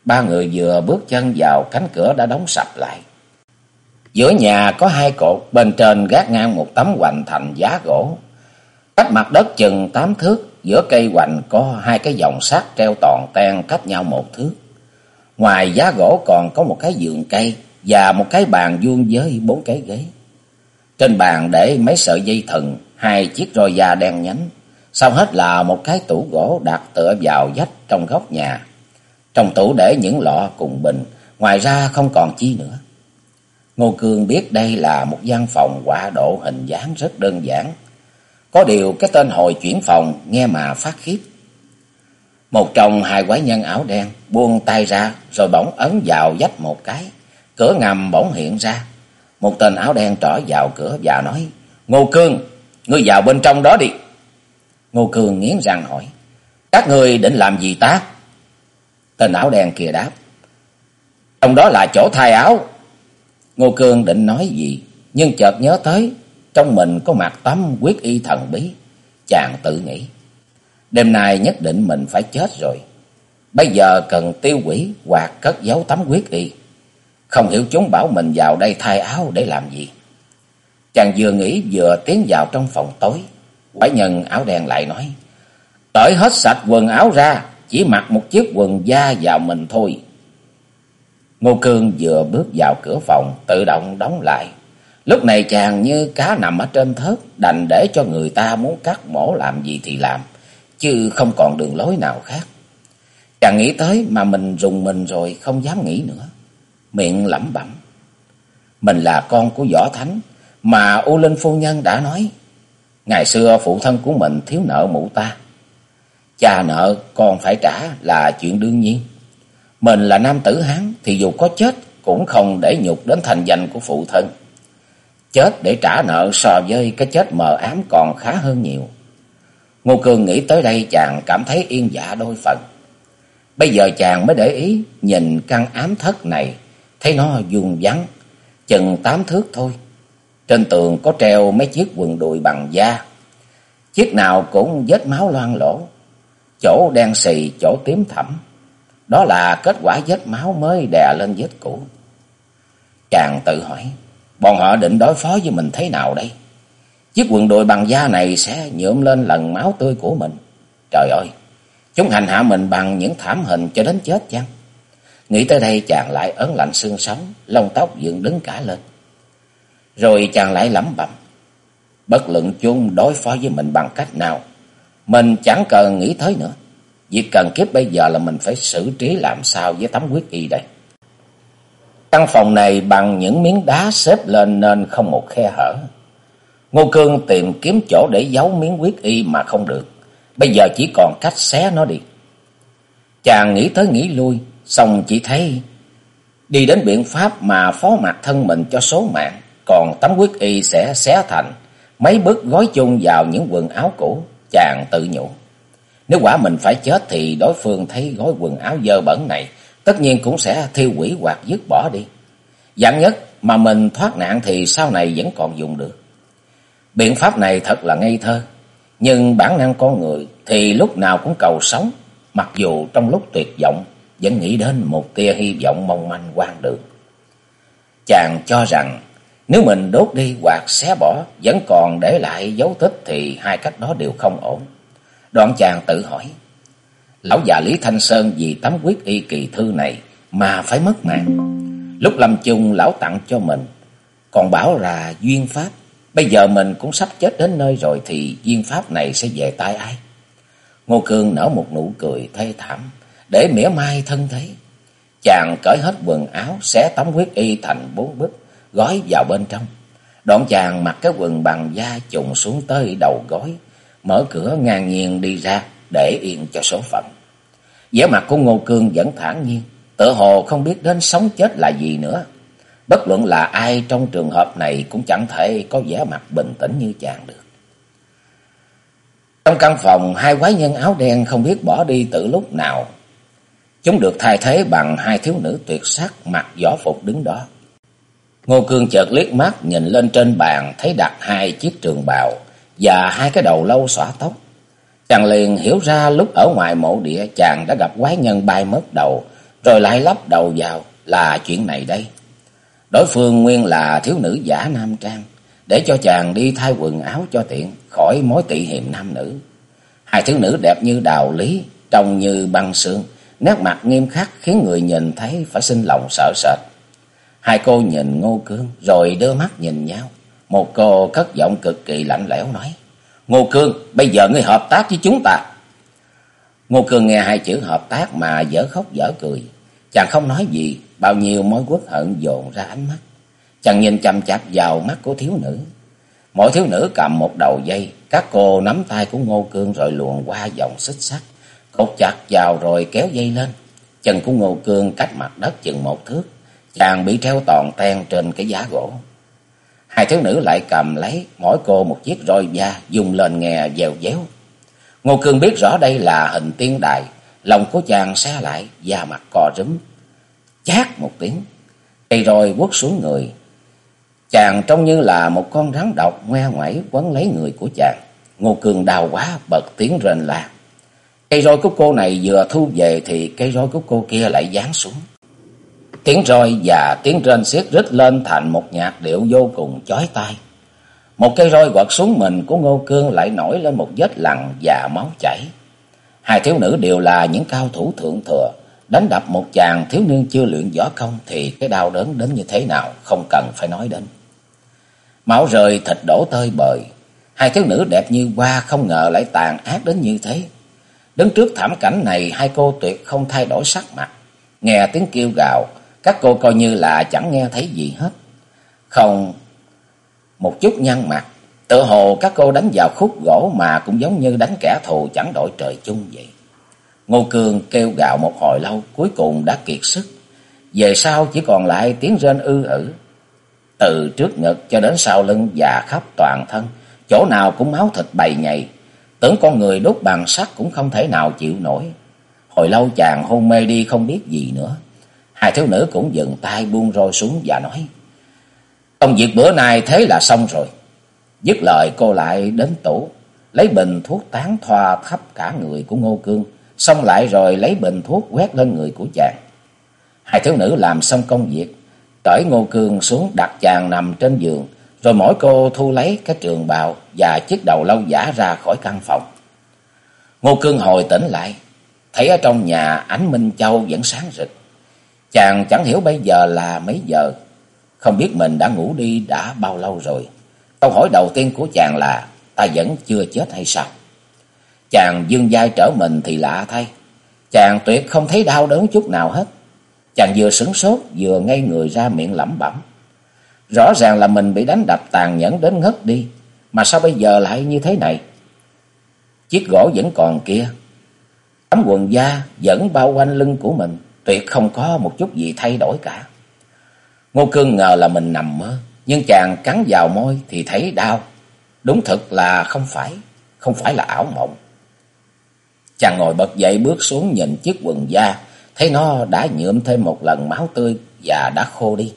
Ba người vừa bước chân vào cánh cửa đã đóng sập lại. Giữa nhà có hai cột, bên trên gác ngang một tấm hoành thành giá gỗ. Cách mặt đất chừng tám thước, giữa cây hoành có hai cái dòng sắt treo toàn ten cách nhau một thước. Ngoài giá gỗ còn có một cái giường cây, và một cái bàn vuông với bốn cái ghế. Trên bàn để mấy sợi dây thừng, hai chiếc roi da đen nhánh. Sau hết là một cái tủ gỗ đặt tựa vào vách trong góc nhà. Trong tủ để những lọ cùng bình, ngoài ra không còn chi nữa. Ngô Cương biết đây là một gian phòng quả độ hình dáng rất đơn giản. Có điều cái tên hồi chuyển phòng nghe mà phát khiếp. Một trong hai quái nhân áo đen buông tay ra rồi bỗng ấn vào dách một cái. Cửa ngầm bỗng hiện ra. Một tên áo đen trỏ vào cửa và nói. Ngô Cương, ngươi vào bên trong đó đi. Ngô Cương nghiến răng hỏi. Các ngươi định làm gì ta? Tên áo đen kia đáp. Trong đó là chỗ thay áo. Ngô Cương định nói gì. Nhưng chợt nhớ tới. Trong mình có mặt tấm quyết y thần bí. Chàng tự nghĩ. Đêm nay nhất định mình phải chết rồi. Bây giờ cần tiêu quỷ hoặc cất giấu tấm quyết y. Không hiểu chúng bảo mình vào đây thay áo để làm gì. Chàng vừa nghĩ vừa tiến vào trong phòng tối. Quái nhân áo đen lại nói. Tởi hết sạch quần áo ra. Chỉ mặc một chiếc quần da vào mình thôi. Ngô Cương vừa bước vào cửa phòng. Tự động đóng lại. Lúc này chàng như cá nằm ở trên thớt. Đành để cho người ta muốn cắt mổ làm gì thì làm. Chứ không còn đường lối nào khác. Chàng nghĩ tới mà mình rùng mình rồi không dám nghĩ nữa. Miệng lẩm bẩm. Mình là con của võ thánh, mà U Linh Phu Nhân đã nói. Ngày xưa phụ thân của mình thiếu nợ mụ ta. Cha nợ con phải trả là chuyện đương nhiên. Mình là nam tử Hán thì dù có chết cũng không để nhục đến thành danh của phụ thân. Chết để trả nợ so với cái chết mờ ám còn khá hơn nhiều. Ngô Cương nghĩ tới đây chàng cảm thấy yên dạ đôi phần. Bây giờ chàng mới để ý nhìn căn ám thất này, thấy nó vuông vắn, chừng tám thước thôi. Trên tường có treo mấy chiếc quần đùi bằng da. Chiếc nào cũng vết máu loang lỗ, chỗ đen xì, chỗ tím thẳm. Đó là kết quả vết máu mới đè lên vết cũ. Chàng tự hỏi, bọn họ định đối phó với mình thế nào đây? Chiếc quần đùi bằng da này sẽ nhuộm lên lần máu tươi của mình. Trời ơi, chúng hành hạ mình bằng những thảm hình cho đến chết chăng? Nghĩ tới đây chàng lại ớn lạnh xương sống, lông tóc dựng đứng cả lên. Rồi chàng lại lẩm bẩm. Bất luận chung đối phó với mình bằng cách nào, mình chẳng cần nghĩ tới nữa. Việc cần kiếp bây giờ là mình phải xử trí làm sao với tấm quyết y đây. Căn phòng này bằng những miếng đá xếp lên nên không một khe hở. Ngô Cương tìm kiếm chỗ để giấu miếng quyết y mà không được. Bây giờ chỉ còn cách xé nó đi. Chàng nghĩ tới nghĩ lui, xong chỉ thấy đi đến biện pháp mà phó mặt thân mình cho số mạng. Còn tấm quyết y sẽ xé thành mấy bức gói chung vào những quần áo cũ. Chàng tự nhủ. Nếu quả mình phải chết thì đối phương thấy gói quần áo dơ bẩn này, tất nhiên cũng sẽ thiêu quỷ hoặc dứt bỏ đi. Dạng nhất mà mình thoát nạn thì sau này vẫn còn dùng được. Biện pháp này thật là ngây thơ, nhưng bản năng con người thì lúc nào cũng cầu sống, mặc dù trong lúc tuyệt vọng vẫn nghĩ đến một tia hy vọng mong manh quan đường. Chàng cho rằng nếu mình đốt đi hoặc xé bỏ vẫn còn để lại dấu tích thì hai cách đó đều không ổn. Đoạn chàng tự hỏi, lão già Lý Thanh Sơn vì tấm quyết y kỳ thư này mà phải mất mạng. Lúc lâm chung lão tặng cho mình, còn bảo là duyên pháp. Bây giờ mình cũng sắp chết đến nơi rồi thì duyên pháp này sẽ về tay ai? Ngô Cương nở một nụ cười thê thảm, để mỉa mai thân thế. Chàng cởi hết quần áo, xé tấm huyết y thành bốn bức, gói vào bên trong. Đoạn chàng mặc cái quần bằng da trùng xuống tới đầu gói, mở cửa ngang nhiên đi ra để yên cho số phận. vẻ mặt của Ngô Cương vẫn thản nhiên, tự hồ không biết đến sống chết là gì nữa. Bất luận là ai trong trường hợp này cũng chẳng thể có vẻ mặt bình tĩnh như chàng được. Trong căn phòng, hai quái nhân áo đen không biết bỏ đi từ lúc nào. Chúng được thay thế bằng hai thiếu nữ tuyệt sắc mặc võ phục đứng đó. Ngô Cương chợt liếc mắt nhìn lên trên bàn thấy đặt hai chiếc trường bào và hai cái đầu lâu xõa tóc. Chàng liền hiểu ra lúc ở ngoài mộ địa chàng đã gặp quái nhân bay mất đầu rồi lại lắp đầu vào là chuyện này đây. Đối phương nguyên là thiếu nữ giả nam trang, để cho chàng đi thay quần áo cho tiện, khỏi mối tị hiềm nam nữ. Hai thiếu nữ đẹp như đào lý, trông như băng sương, nét mặt nghiêm khắc khiến người nhìn thấy phải sinh lòng sợ sệt. Hai cô nhìn Ngô Cương rồi đưa mắt nhìn nhau. Một cô cất giọng cực kỳ lạnh lẽo nói, Ngô Cương, bây giờ ngươi hợp tác với chúng ta. Ngô Cương nghe hai chữ hợp tác mà dở khóc dở cười. Chàng không nói gì, bao nhiêu mối quốc hận dồn ra ánh mắt. Chàng nhìn chăm chạp vào mắt của thiếu nữ. Mỗi thiếu nữ cầm một đầu dây, các cô nắm tay của Ngô Cương rồi luồn qua dòng xích sắt, cột chặt vào rồi kéo dây lên. Chân của Ngô Cương cách mặt đất chừng một thước, chàng bị treo toàn ten trên cái giá gỗ. Hai thiếu nữ lại cầm lấy mỗi cô một chiếc roi da dùng lên nghe dèo déo. Ngô Cương biết rõ đây là hình tiên đài, lòng của chàng xe lại, da mặt cò rúm. Chát một tiếng, cây roi quất xuống người. Chàng trông như là một con rắn độc ngoe ngoẩy quấn lấy người của chàng. Ngô Cương đau quá bật tiếng rền la. Cây roi của cô này vừa thu về thì cây roi của cô kia lại giáng xuống. Tiếng roi và tiếng rên xiết rít lên thành một nhạc điệu vô cùng chói tai. Một cây roi quật xuống mình của Ngô Cương lại nổi lên một vết lằn và máu chảy. Hai thiếu nữ đều là những cao thủ thượng thừa. Đánh đập một chàng thiếu niên chưa luyện võ công thì cái đau đớn đến như thế nào không cần phải nói đến. Máu rơi thịt đổ tơi bời. Hai thiếu nữ đẹp như hoa không ngờ lại tàn ác đến như thế. Đứng trước thảm cảnh này, hai cô tuyệt không thay đổi sắc mặt. Nghe tiếng kêu gào, các cô coi như là chẳng nghe thấy gì hết. Không một chút nhăn mặt, tự hồ các cô đánh vào khúc gỗ mà cũng giống như đánh kẻ thù chẳng đổi trời chung vậy. Ngô Cường kêu gào một hồi lâu, cuối cùng đã kiệt sức. Về sau chỉ còn lại tiếng rên ư ử. Từ trước ngực cho đến sau lưng và khắp toàn thân, chỗ nào cũng máu thịt bầy nhầy. Tưởng con người đốt bằng sắt cũng không thể nào chịu nổi. Hồi lâu chàng hôn mê đi không biết gì nữa. Hai thiếu nữ cũng dừng tay buông roi xuống và nói. Công việc bữa nay thế là xong rồi. Dứt lời cô lại đến tủ, lấy bình thuốc tán thoa khắp cả người của Ngô Cương, xong lại rồi lấy bình thuốc quét lên người của chàng. Hai thiếu nữ làm xong công việc, cởi Ngô Cương xuống đặt chàng nằm trên giường, rồi mỗi cô thu lấy cái trường bào và chiếc đầu lâu giả ra khỏi căn phòng. Ngô Cương hồi tỉnh lại, thấy ở trong nhà ánh Minh Châu vẫn sáng rực. Chàng chẳng hiểu bây giờ là mấy giờ, không biết mình đã ngủ đi đã bao lâu rồi. Câu hỏi đầu tiên của chàng là ta vẫn chưa chết hay sao? Chàng dương vai trở mình thì lạ thay. Chàng tuyệt không thấy đau đớn chút nào hết. Chàng vừa sửng sốt vừa ngây người ra miệng lẩm bẩm. Rõ ràng là mình bị đánh đập tàn nhẫn đến ngất đi. Mà sao bây giờ lại như thế này? Chiếc gỗ vẫn còn kia. Tấm quần da vẫn bao quanh lưng của mình. Tuyệt không có một chút gì thay đổi cả. Ngô Cương ngờ là mình nằm mơ, nhưng chàng cắn vào môi thì thấy đau. Đúng thật là không phải, không phải là ảo mộng. Chàng ngồi bật dậy bước xuống nhìn chiếc quần da, thấy nó đã nhuộm thêm một lần máu tươi và đã khô đi.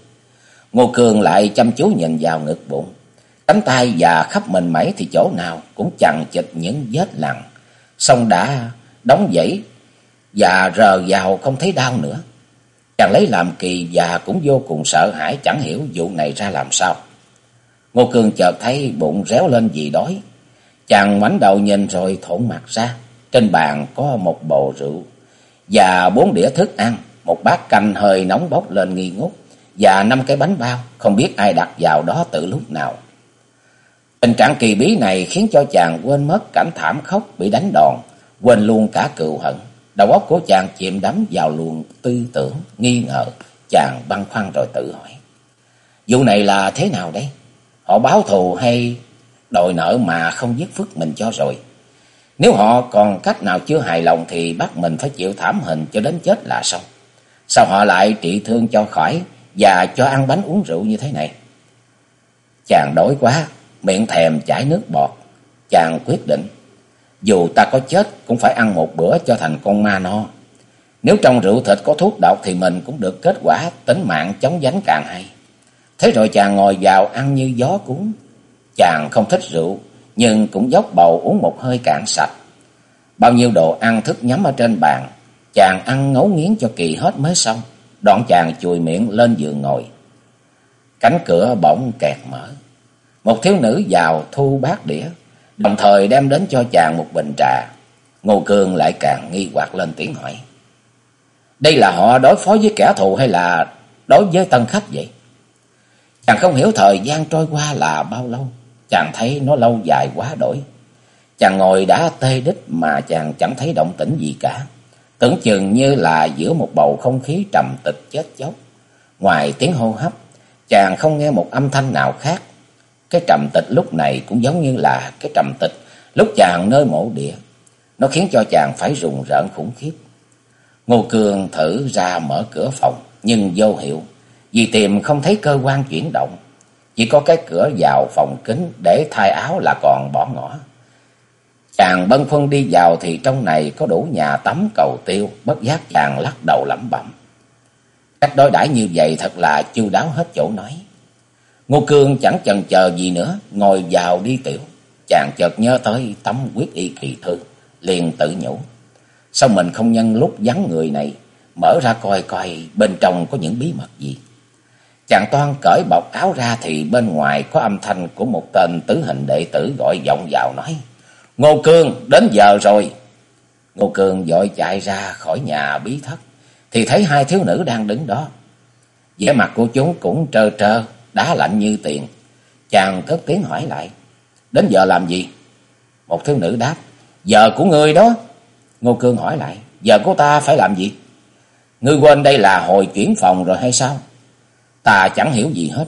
Ngô Cương lại chăm chú nhìn vào ngực bụng. Cánh tay và khắp mình mẩy thì chỗ nào cũng chằng chịt những vết lằn. Xong đã đóng dãy và rờ vào không thấy đau nữa. Chàng lấy làm kỳ và cũng vô cùng sợ hãi chẳng hiểu vụ này ra làm sao. Ngô Cương chợt thấy bụng réo lên vì đói. Chàng ngoảnh đầu nhìn rồi thổn mặt ra. Trên bàn có một bầu rượu và bốn đĩa thức ăn, một bát canh hơi nóng bốc lên nghi ngút và năm cái bánh bao, không biết ai đặt vào đó từ lúc nào. Tình trạng kỳ bí này khiến cho chàng quên mất cảnh thảm khốc bị đánh đòn, quên luôn cả cựu hận. Đầu óc của chàng chìm đắm vào luồng tư tưởng, nghi ngờ, chàng băn khoăn rồi tự hỏi. Vụ này là thế nào đây? Họ báo thù hay đòi nợ mà không giết phước mình cho rồi? Nếu họ còn cách nào chưa hài lòng thì bắt mình phải chịu thảm hình cho đến chết là xong. Sao họ lại trị thương cho khỏi và cho ăn bánh uống rượu như thế này? Chàng đói quá, miệng thèm chảy nước bọt. Chàng quyết định dù ta có chết cũng phải ăn một bữa cho thành con ma no. Nếu trong rượu thịt có thuốc độc thì mình cũng được kết quả tính mạng chống dánh càng hay. Thế rồi chàng ngồi vào ăn như gió cuốn. Chàng không thích rượu nhưng cũng dốc bầu uống một hơi cạn sạch. Bao nhiêu đồ ăn thức nhắm ở trên bàn, chàng ăn ngấu nghiến cho kỳ hết mới xong. Đoạn chàng chùi miệng lên giường ngồi. Cánh cửa bỗng kẹt mở. Một thiếu nữ vào thu bát đĩa đồng thời đem đến cho chàng một bình trà. Ngô Cương lại càng nghi hoặc lên tiếng hỏi. Đây là họ đối phó với kẻ thù hay là đối với tân khách vậy? Chàng không hiểu thời gian trôi qua là bao lâu. Chàng thấy nó lâu dài quá đổi. Chàng ngồi đã tê đích mà chàng chẳng thấy động tĩnh gì cả. Tưởng chừng như là giữa một bầu không khí trầm tịch chết chóc. Ngoài tiếng hô hấp, chàng không nghe một âm thanh nào khác cái trầm tịch lúc này cũng giống như là cái trầm tịch lúc chàng nơi mộ địa. Nó khiến cho chàng phải rùng rợn khủng khiếp. Ngô Cương thử ra mở cửa phòng, nhưng vô hiệu. Vì tìm không thấy cơ quan chuyển động. Chỉ có cái cửa vào phòng kính để thay áo là còn bỏ ngỏ. Chàng bân phân đi vào thì trong này có đủ nhà tắm cầu tiêu. Bất giác chàng lắc đầu lẩm bẩm. Cách đối đãi như vậy thật là chu đáo hết chỗ nói. Ngô Cương chẳng chần chờ gì nữa, ngồi vào đi tiểu. Chàng chợt nhớ tới tấm quyết y kỳ thư, liền tự nhủ. Sao mình không nhân lúc vắng người này, mở ra coi coi bên trong có những bí mật gì. Chàng toan cởi bọc áo ra thì bên ngoài có âm thanh của một tên tứ hình đệ tử gọi vọng vào nói. Ngô Cương, đến giờ rồi. Ngô Cương dội chạy ra khỏi nhà bí thất, thì thấy hai thiếu nữ đang đứng đó. vẻ mặt của chúng cũng trơ trơ, đá lạnh như tiền. Chàng cất tiếng hỏi lại. Đến giờ làm gì? Một thiếu nữ đáp. Giờ của người đó. Ngô Cương hỏi lại. Giờ của ta phải làm gì? Ngươi quên đây là hồi chuyển phòng rồi hay sao? Ta chẳng hiểu gì hết.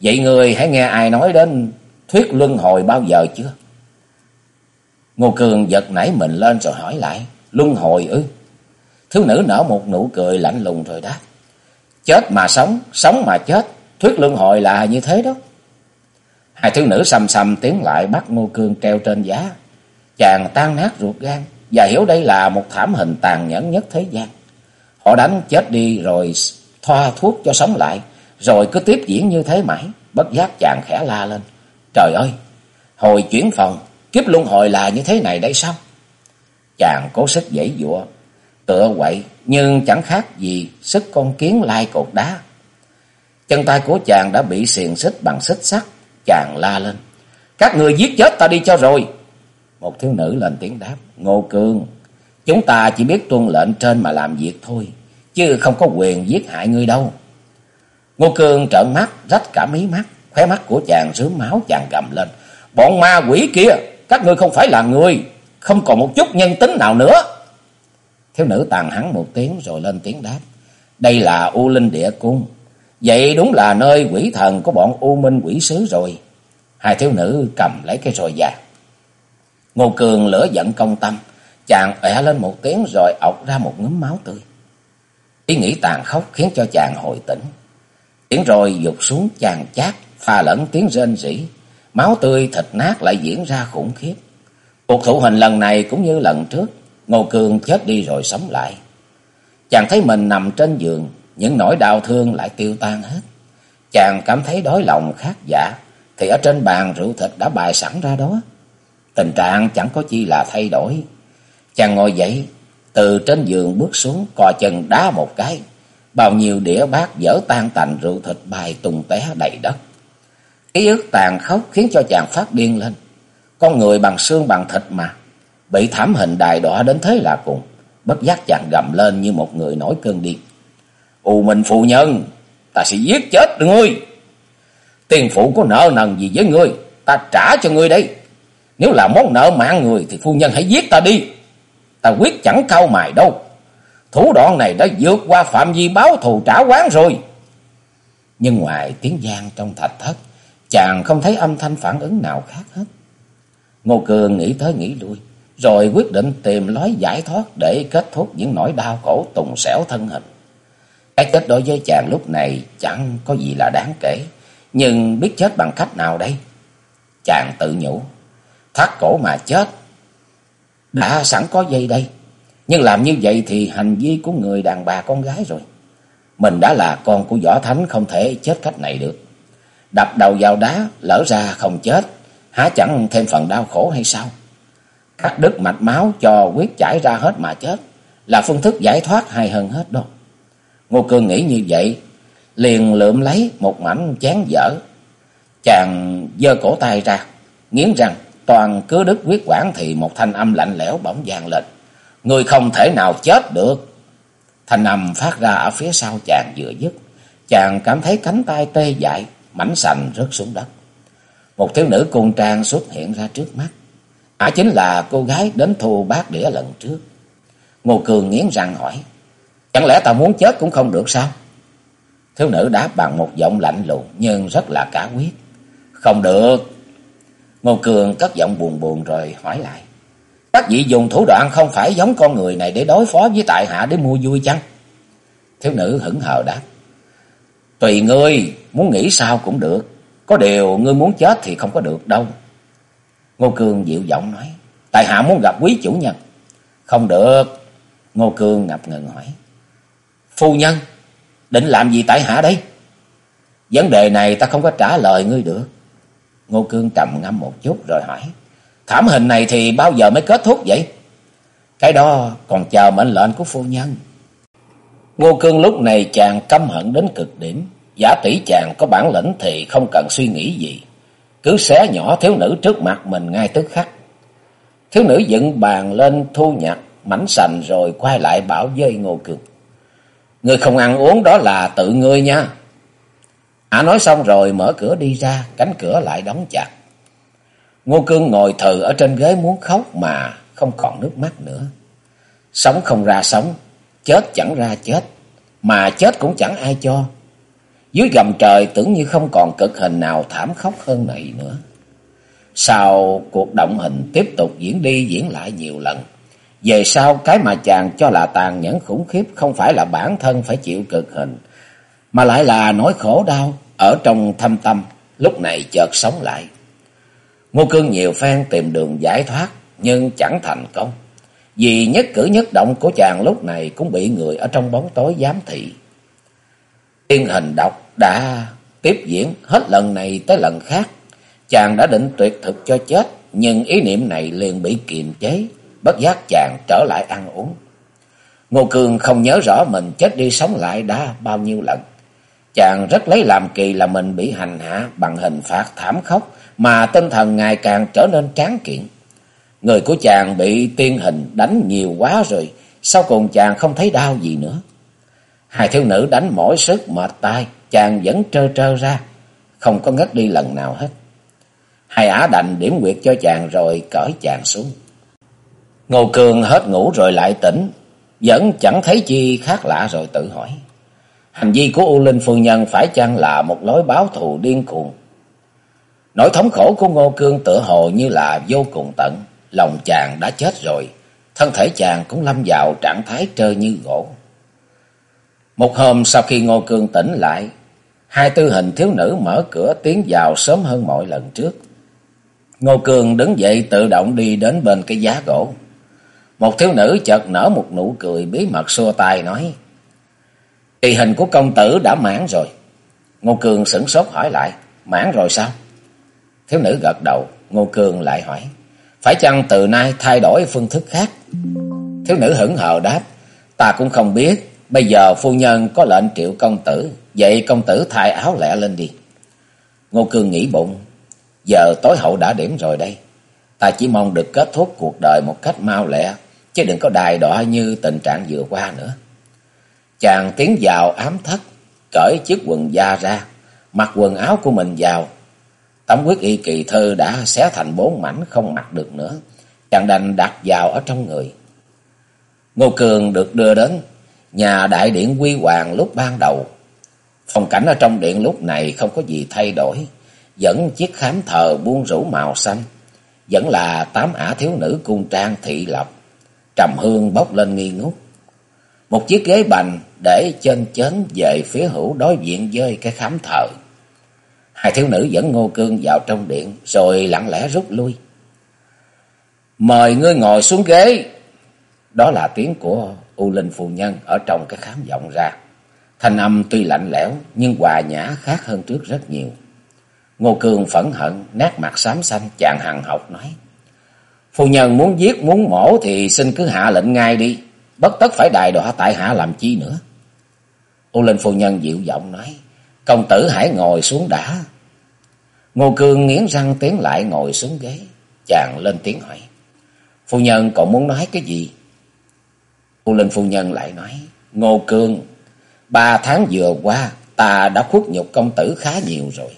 Vậy ngươi hãy nghe ai nói đến thuyết luân hồi bao giờ chưa? Ngô Cường giật nảy mình lên rồi hỏi lại. Luân hồi ư? Thiếu nữ nở một nụ cười lạnh lùng rồi đáp. Chết mà sống, sống mà chết. Thuyết luân hồi là như thế đó. Hai thiếu nữ xăm xăm tiến lại bắt Ngô Cương treo trên giá. Chàng tan nát ruột gan và hiểu đây là một thảm hình tàn nhẫn nhất thế gian. Họ đánh chết đi rồi thoa thuốc cho sống lại, rồi cứ tiếp diễn như thế mãi. Bất giác chàng khẽ la lên. Trời ơi, hồi chuyển phòng, kiếp luân hồi là như thế này đây sao? Chàng cố sức dãy dụa, tựa quậy nhưng chẳng khác gì sức con kiến lai cột đá. Chân tay của chàng đã bị xiềng xích bằng xích sắt, chàng la lên. Các người giết chết ta đi cho rồi. Một thiếu nữ lên tiếng đáp. Ngô Cương, chúng ta chỉ biết tuân lệnh trên mà làm việc thôi, chứ không có quyền giết hại ngươi đâu. Ngô Cương trợn mắt, rách cả mí mắt, khóe mắt của chàng rướm máu chàng gầm lên. Bọn ma quỷ kia, các ngươi không phải là người, không còn một chút nhân tính nào nữa. Thiếu nữ tàn hắn một tiếng rồi lên tiếng đáp. Đây là U Linh Địa Cung. Vậy đúng là nơi quỷ thần của bọn U Minh quỷ sứ rồi. Hai thiếu nữ cầm lấy cái roi vàng. Ngô Cường lửa giận công tâm. Chàng ẻ lên một tiếng rồi ọc ra một ngấm máu tươi. Ý nghĩ tàn khốc khiến cho chàng hồi tỉnh. Tiếng rồi dục xuống chàng chát, pha lẫn tiếng rên rỉ. Máu tươi thịt nát lại diễn ra khủng khiếp. Cuộc thụ hình lần này cũng như lần trước. Ngô Cường chết đi rồi sống lại. Chàng thấy mình nằm trên giường, những nỗi đau thương lại tiêu tan hết. Chàng cảm thấy đói lòng khát dạ, thì ở trên bàn rượu thịt đã bày sẵn ra đó. Tình trạng chẳng có chi là thay đổi. Chàng ngồi dậy, từ trên giường bước xuống, cò chân đá một cái. Bao nhiêu đĩa bát dở tan tành rượu thịt bài tung té đầy đất. Ký ức tàn khốc khiến cho chàng phát điên lên. Con người bằng xương bằng thịt mà. Bị thảm hình đài đọa đến thế là cùng. Bất giác chàng gầm lên như một người nổi cơn điên. U Minh phụ nhân, ta sẽ giết chết ngươi. Tiền phụ có nợ nần gì với ngươi, ta trả cho ngươi đây. Nếu là món nợ mạng người thì phu nhân hãy giết ta đi. Ta quyết chẳng cau mài đâu. Thủ đoạn này đã vượt qua phạm vi báo thù trả quán rồi. Nhưng ngoài tiếng gian trong thạch thất, chàng không thấy âm thanh phản ứng nào khác hết. Ngô Cường nghĩ tới nghĩ lui, rồi quyết định tìm lối giải thoát để kết thúc những nỗi đau khổ tùng xẻo thân hình. Cái chết đối với chàng lúc này chẳng có gì là đáng kể, nhưng biết chết bằng cách nào đây? Chàng tự nhủ, thắt cổ mà chết. Đã sẵn có dây đây, nhưng làm như vậy thì hành vi của người đàn bà con gái rồi. Mình đã là con của võ thánh không thể chết cách này được. Đập đầu vào đá, lỡ ra không chết, há chẳng thêm phần đau khổ hay sao? Cắt đứt mạch máu cho huyết chảy ra hết mà chết, là phương thức giải thoát hay hơn hết đâu. Ngô Cương nghĩ như vậy, liền lượm lấy một mảnh chén dở. Chàng giơ cổ tay ra, nghiến răng, toàn cứ đứt quyết quản thì một thanh âm lạnh lẽo bỗng vang lên. Người không thể nào chết được. Thanh âm phát ra ở phía sau chàng vừa dứt. Chàng cảm thấy cánh tay tê dại, mảnh sành rớt xuống đất. Một thiếu nữ cung trang xuất hiện ra trước mắt. Ả chính là cô gái đến thu bát đĩa lần trước. Ngô Cường nghiến răng hỏi. Chẳng lẽ ta muốn chết cũng không được sao? Thiếu nữ đáp bằng một giọng lạnh lùng nhưng rất là cả quyết. Không được. Ngô Cường cất giọng buồn buồn rồi hỏi lại. Các vị dùng thủ đoạn không phải giống con người này để đối phó với tại hạ để mua vui chăng? Thiếu nữ hững hờ đáp. Tùy ngươi, muốn nghĩ sao cũng được. Có điều ngươi muốn chết thì không có được đâu. Ngô Cường dịu giọng nói. Tại hạ muốn gặp quý chủ nhân. Không được. Ngô Cường ngập ngừng hỏi. Phu nhân, định làm gì tại hạ đây? Vấn đề này ta không có trả lời ngươi được. Ngô Cương trầm ngâm một chút rồi hỏi. Thảm hình này thì bao giờ mới kết thúc vậy? Cái đó còn chờ mệnh lệnh của phu nhân. Ngô Cương lúc này chàng căm hận đến cực điểm. Giả tỷ chàng có bản lĩnh thì không cần suy nghĩ gì. Cứ xé nhỏ thiếu nữ trước mặt mình ngay tức khắc. Thiếu nữ dựng bàn lên thu nhặt mảnh sành rồi quay lại bảo với Ngô Cương. Ngươi không ăn uống đó là tự ngươi nha. Ả nói xong rồi mở cửa đi ra, cánh cửa lại đóng chặt. Ngô Cương ngồi thừ ở trên ghế muốn khóc mà không còn nước mắt nữa. Sống không ra sống, chết chẳng ra chết, mà chết cũng chẳng ai cho. Dưới gầm trời tưởng như không còn cực hình nào thảm khốc hơn này nữa. Sau cuộc động hình tiếp tục diễn đi diễn lại nhiều lần. Về sau cái mà chàng cho là tàn nhẫn khủng khiếp không phải là bản thân phải chịu cực hình, mà lại là nỗi khổ đau ở trong thâm tâm, lúc này chợt sống lại. Ngô Cương nhiều phen tìm đường giải thoát, nhưng chẳng thành công. Vì nhất cử nhất động của chàng lúc này cũng bị người ở trong bóng tối giám thị. Tiên hình độc đã tiếp diễn hết lần này tới lần khác. Chàng đã định tuyệt thực cho chết, nhưng ý niệm này liền bị kiềm chế, bất giác chàng trở lại ăn uống. Ngô Cương không nhớ rõ mình chết đi sống lại đã bao nhiêu lần. Chàng rất lấy làm kỳ là mình bị hành hạ bằng hình phạt thảm khốc, mà tinh thần ngày càng trở nên tráng kiện. Người của chàng bị tiên hình đánh nhiều quá rồi, sau cùng chàng không thấy đau gì nữa. Hai thiếu nữ đánh mỏi sức mệt tay, chàng vẫn trơ trơ ra, không có ngất đi lần nào hết. Hai ả đành điểm quyệt cho chàng rồi cởi chàng xuống. Ngô Cường hết ngủ rồi lại tỉnh, vẫn chẳng thấy chi khác lạ rồi tự hỏi. Hành vi của U Linh Phu Nhân phải chăng là một lối báo thù điên cuồng? Nỗi thống khổ của Ngô Cương tựa hồ như là vô cùng tận. Lòng chàng đã chết rồi, thân thể chàng cũng lâm vào trạng thái trơ như gỗ. Một hôm sau khi Ngô Cương tỉnh lại, hai tư hình thiếu nữ mở cửa tiến vào sớm hơn mọi lần trước. Ngô Cương đứng dậy tự động đi đến bên cái giá gỗ. Một thiếu nữ chợt nở một nụ cười bí mật xua tay nói, Kỳ hình của công tử đã mãn rồi. Ngô cường sửng sốt hỏi lại, mãn rồi sao? Thiếu nữ gật đầu, Ngô cường lại hỏi, phải chăng từ nay thay đổi phương thức khác? Thiếu nữ hững hờ đáp, ta cũng không biết, bây giờ phu nhân có lệnh triệu công tử, vậy công tử thay áo lẹ lên đi. Ngô Cương nghĩ bụng, giờ tối hậu đã điểm rồi đây, ta chỉ mong được kết thúc cuộc đời một cách mau lẹ, chứ đừng có đài đọa như tình trạng vừa qua nữa. Chàng tiến vào ám thất, cởi chiếc quần da ra, mặc quần áo của mình vào. Tấm quyết y kỳ thư đã xé thành bốn mảnh không mặc được nữa. Chàng đành đặt vào ở trong người. Ngô Cường được đưa đến nhà đại điện quy hoàng lúc ban đầu. Phong cảnh ở trong điện lúc này không có gì thay đổi. Vẫn chiếc khám thờ buông rủ màu xanh. Vẫn là tám ả thiếu nữ cung trang thị lộc Trầm hương bốc lên nghi ngút. Một chiếc ghế bành để trên chến về phía hữu đối diện với cái khám thờ. Hai thiếu nữ dẫn Ngô Cương vào trong điện rồi lặng lẽ rút lui. Mời ngươi ngồi xuống ghế. Đó là tiếng của U Linh Phu Nhân ở trong cái khám vọng ra. Thanh âm tuy lạnh lẽo nhưng hòa nhã khác hơn trước rất nhiều. Ngô Cương phẫn hận, nát mặt xám xanh, chàng hằng học nói. Phu nhân muốn giết, muốn mổ thì xin cứ hạ lệnh ngay đi. Bất tất phải đài đọa tại hạ làm chi nữa. U Linh Phu Nhân dịu giọng nói. Công tử hãy ngồi xuống đã. Ngô Cương nghiến răng tiến lại ngồi xuống ghế. Chàng lên tiếng hỏi. Phu Nhân còn muốn nói cái gì? U Linh Phu Nhân lại nói. Ngô Cương, ba tháng vừa qua ta đã khuất nhục công tử khá nhiều rồi.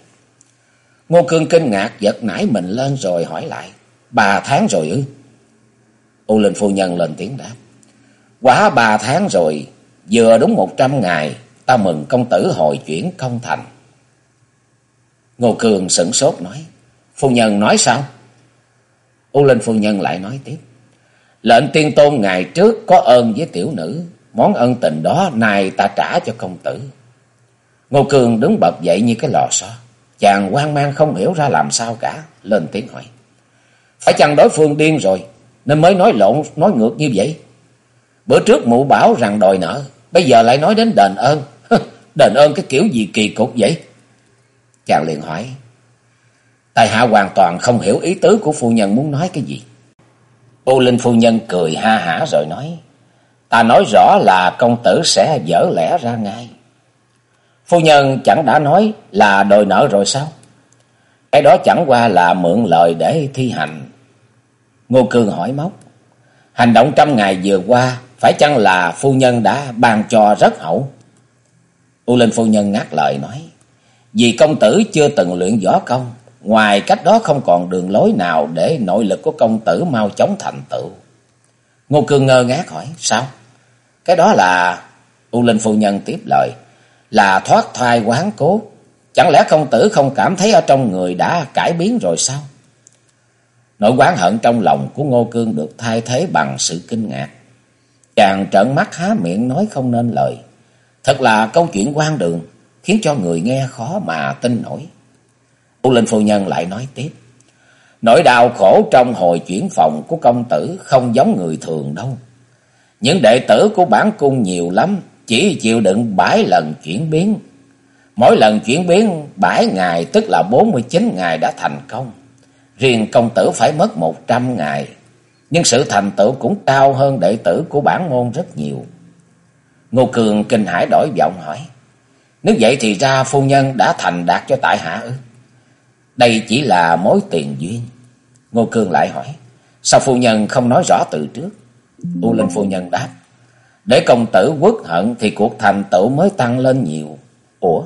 Ngô Cương kinh ngạc giật nảy mình lên rồi hỏi lại. Ba tháng rồi ư? U Linh Phu Nhân lên tiếng đáp. Quá ba tháng rồi, vừa đúng một trăm ngày, ta mừng công tử hồi chuyển công thành. Ngô Cường sửng sốt nói, phu nhân nói sao? U Linh phu nhân lại nói tiếp, lệnh tiên tôn ngày trước có ơn với tiểu nữ, món ân tình đó nay ta trả cho công tử. Ngô Cường đứng bật dậy như cái lò xo, chàng hoang mang không hiểu ra làm sao cả, lên tiếng hỏi. Phải chăng đối phương điên rồi, nên mới nói lộn, nói ngược như vậy? Bữa trước mụ bảo rằng đòi nợ, bây giờ lại nói đến đền ơn. đền ơn cái kiểu gì kỳ cục vậy? Chàng liền hỏi. Tài hạ hoàn toàn không hiểu ý tứ của phu nhân muốn nói cái gì. Ô Linh phu nhân cười ha hả rồi nói. Ta nói rõ là công tử sẽ dở lẽ ra ngay. Phu nhân chẳng đã nói là đòi nợ rồi sao? Cái đó chẳng qua là mượn lời để thi hành. Ngô Cương hỏi móc. Hành động trăm ngày vừa qua phải chăng là phu nhân đã ban cho rất hậu? U Linh phu nhân ngắt lời nói. Vì công tử chưa từng luyện võ công. Ngoài cách đó không còn đường lối nào để nội lực của công tử mau chóng thành tựu. Ngô Cương ngơ ngác hỏi, sao? Cái đó là... U Linh Phu Nhân tiếp lời, là thoát thai quán cố. Chẳng lẽ công tử không cảm thấy ở trong người đã cải biến rồi sao? Nỗi quán hận trong lòng của Ngô Cương được thay thế bằng sự kinh ngạc. Chàng trợn mắt há miệng nói không nên lời. Thật là câu chuyện quan đường, khiến cho người nghe khó mà tin nổi. U Linh Phu Nhân lại nói tiếp. Nỗi đau khổ trong hồi chuyển phòng của công tử không giống người thường đâu. Những đệ tử của bản cung nhiều lắm, chỉ chịu đựng bãi lần chuyển biến. Mỗi lần chuyển biến bãi ngày tức là bốn mươi chín ngày đã thành công. Riêng công tử phải mất một trăm ngày. Nhưng sự thành tựu cũng cao hơn đệ tử của bản môn rất nhiều. Ngô Cường kinh hải đổi giọng hỏi. Nếu vậy thì ra phu nhân đã thành đạt cho tại hạ ư? Đây chỉ là mối tiền duyên. Ngô Cường lại hỏi. Sao phu nhân không nói rõ từ trước? U Linh phu nhân đáp. Để công tử quốc hận thì cuộc thành tựu mới tăng lên nhiều. Ủa?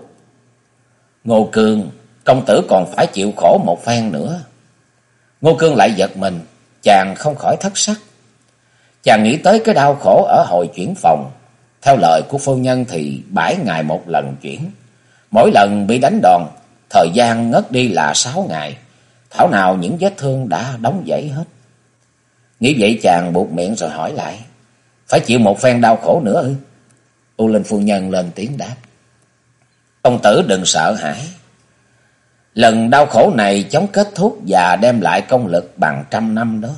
Ngô Cường, công tử còn phải chịu khổ một phen nữa. Ngô Cương lại giật mình, chàng không khỏi thất sắc. Chàng nghĩ tới cái đau khổ ở hồi chuyển phòng. Theo lời của phu nhân thì bảy ngày một lần chuyển. Mỗi lần bị đánh đòn, thời gian ngất đi là sáu ngày. Thảo nào những vết thương đã đóng dãy hết. Nghĩ vậy chàng buộc miệng rồi hỏi lại. Phải chịu một phen đau khổ nữa ư? U Linh phu nhân lên tiếng đáp. Công tử đừng sợ hãi. Lần đau khổ này chống kết thúc và đem lại công lực bằng trăm năm đó.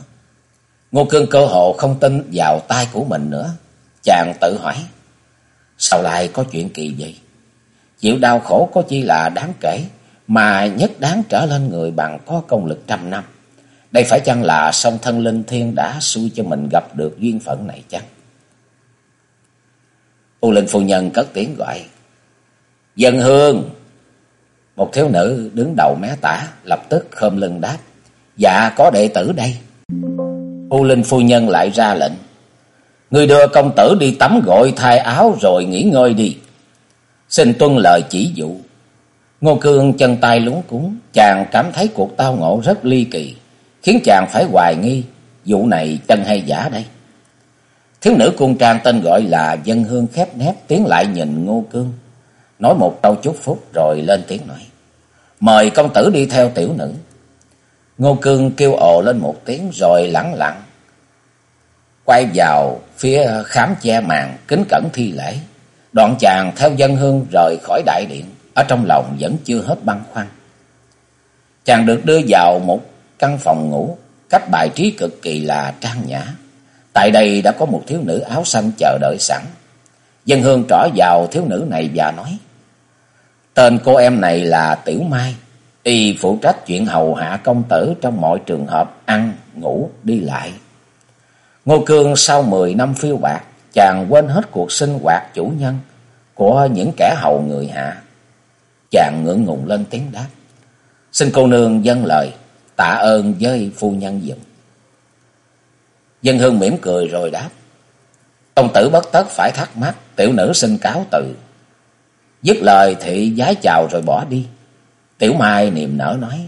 Ngô Cương cơ hồ không tin vào tay của mình nữa. Chàng tự hỏi. Sao lại có chuyện kỳ vậy? Chịu đau khổ có chi là đáng kể, mà nhất đáng trở lên người bằng có công lực trăm năm. Đây phải chăng là song thân linh thiên đã xui cho mình gặp được duyên phận này chăng? U Linh phu nhân cất tiếng gọi. Dân hương! Một thiếu nữ đứng đầu mé tả lập tức khom lưng đáp. Dạ có đệ tử đây. U Linh phu nhân lại ra lệnh. Người đưa công tử đi tắm gội thay áo rồi nghỉ ngơi đi. Xin tuân lời chỉ dụ. Ngô Cương chân tay lúng cúng, chàng cảm thấy cuộc tao ngộ rất ly kỳ, khiến chàng phải hoài nghi, vụ này chân hay giả đây. Thiếu nữ cung trang tên gọi là dân hương khép nép tiến lại nhìn Ngô Cương, nói một câu chúc phúc rồi lên tiếng nói. Mời công tử đi theo tiểu nữ. Ngô Cương kêu ồ lên một tiếng rồi lẳng lặng. Quay vào phía khám che màn, kính cẩn thi lễ. Đoạn chàng theo dân hương rời khỏi đại điện ở trong lòng vẫn chưa hết băn khoăn. Chàng được đưa vào một căn phòng ngủ, cách bài trí cực kỳ là trang nhã. Tại đây đã có một thiếu nữ áo xanh chờ đợi sẵn. Dân hương trỏ vào thiếu nữ này và nói, Tên cô em này là Tiểu Mai, y phụ trách chuyện hầu hạ công tử trong mọi trường hợp ăn, ngủ, đi lại. Ngô Cương sau mười năm phiêu bạc, chàng quên hết cuộc sinh hoạt chủ nhân của những kẻ hầu người hạ. Chàng ngưỡng ngùng lên tiếng đáp. Xin cô nương dâng lời, tạ ơn với phu nhân dùm. Dân hương mỉm cười rồi đáp. Công tử bất tất phải thắc mắc, tiểu nữ xin cáo từ. Dứt lời thị giái chào rồi bỏ đi. Tiểu Mai niềm nở nói.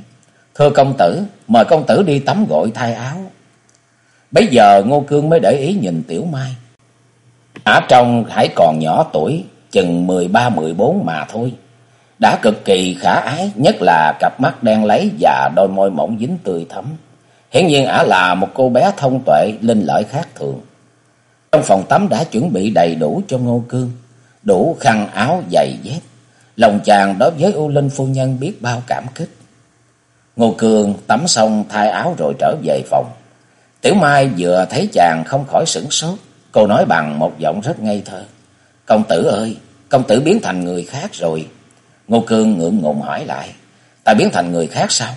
Thưa công tử, mời công tử đi tắm gội thay áo. Bây giờ Ngô Cương mới để ý nhìn Tiểu Mai. Ả trong hãy còn nhỏ tuổi, chừng mười ba mười bốn mà thôi đã cực kỳ khả ái, nhất là cặp mắt đen lấy và đôi môi mỏng dính tươi thắm. Hiển nhiên ả là một cô bé thông tuệ, linh lợi khác thường. Trong phòng tắm đã chuẩn bị đầy đủ cho Ngô Cương, đủ khăn áo giày dép. Lòng chàng đối với U Linh phu nhân biết bao cảm kích. Ngô Cương tắm xong thay áo rồi trở về phòng. Tiểu Mai vừa thấy chàng không khỏi sửng sốt, cô nói bằng một giọng rất ngây thơ. Công tử ơi, công tử biến thành người khác rồi. Ngô Cương ngượng ngùng hỏi lại. Ta biến thành người khác sao?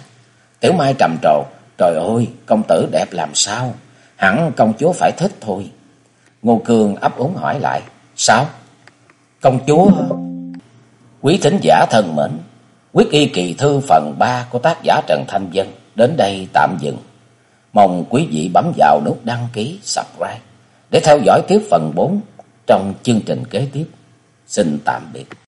Tiểu Mai trầm trồ. Trời ơi, công tử đẹp làm sao? Hẳn công chúa phải thích thôi. Ngô Cương ấp úng hỏi lại. Sao? Công chúa... Quý thính giả thân mến, quyết y kỳ thư phần 3 của tác giả Trần Thanh Dân đến đây tạm dừng. Mong quý vị bấm vào nút đăng ký, subscribe để theo dõi tiếp phần 4 trong chương trình kế tiếp. Xin tạm biệt.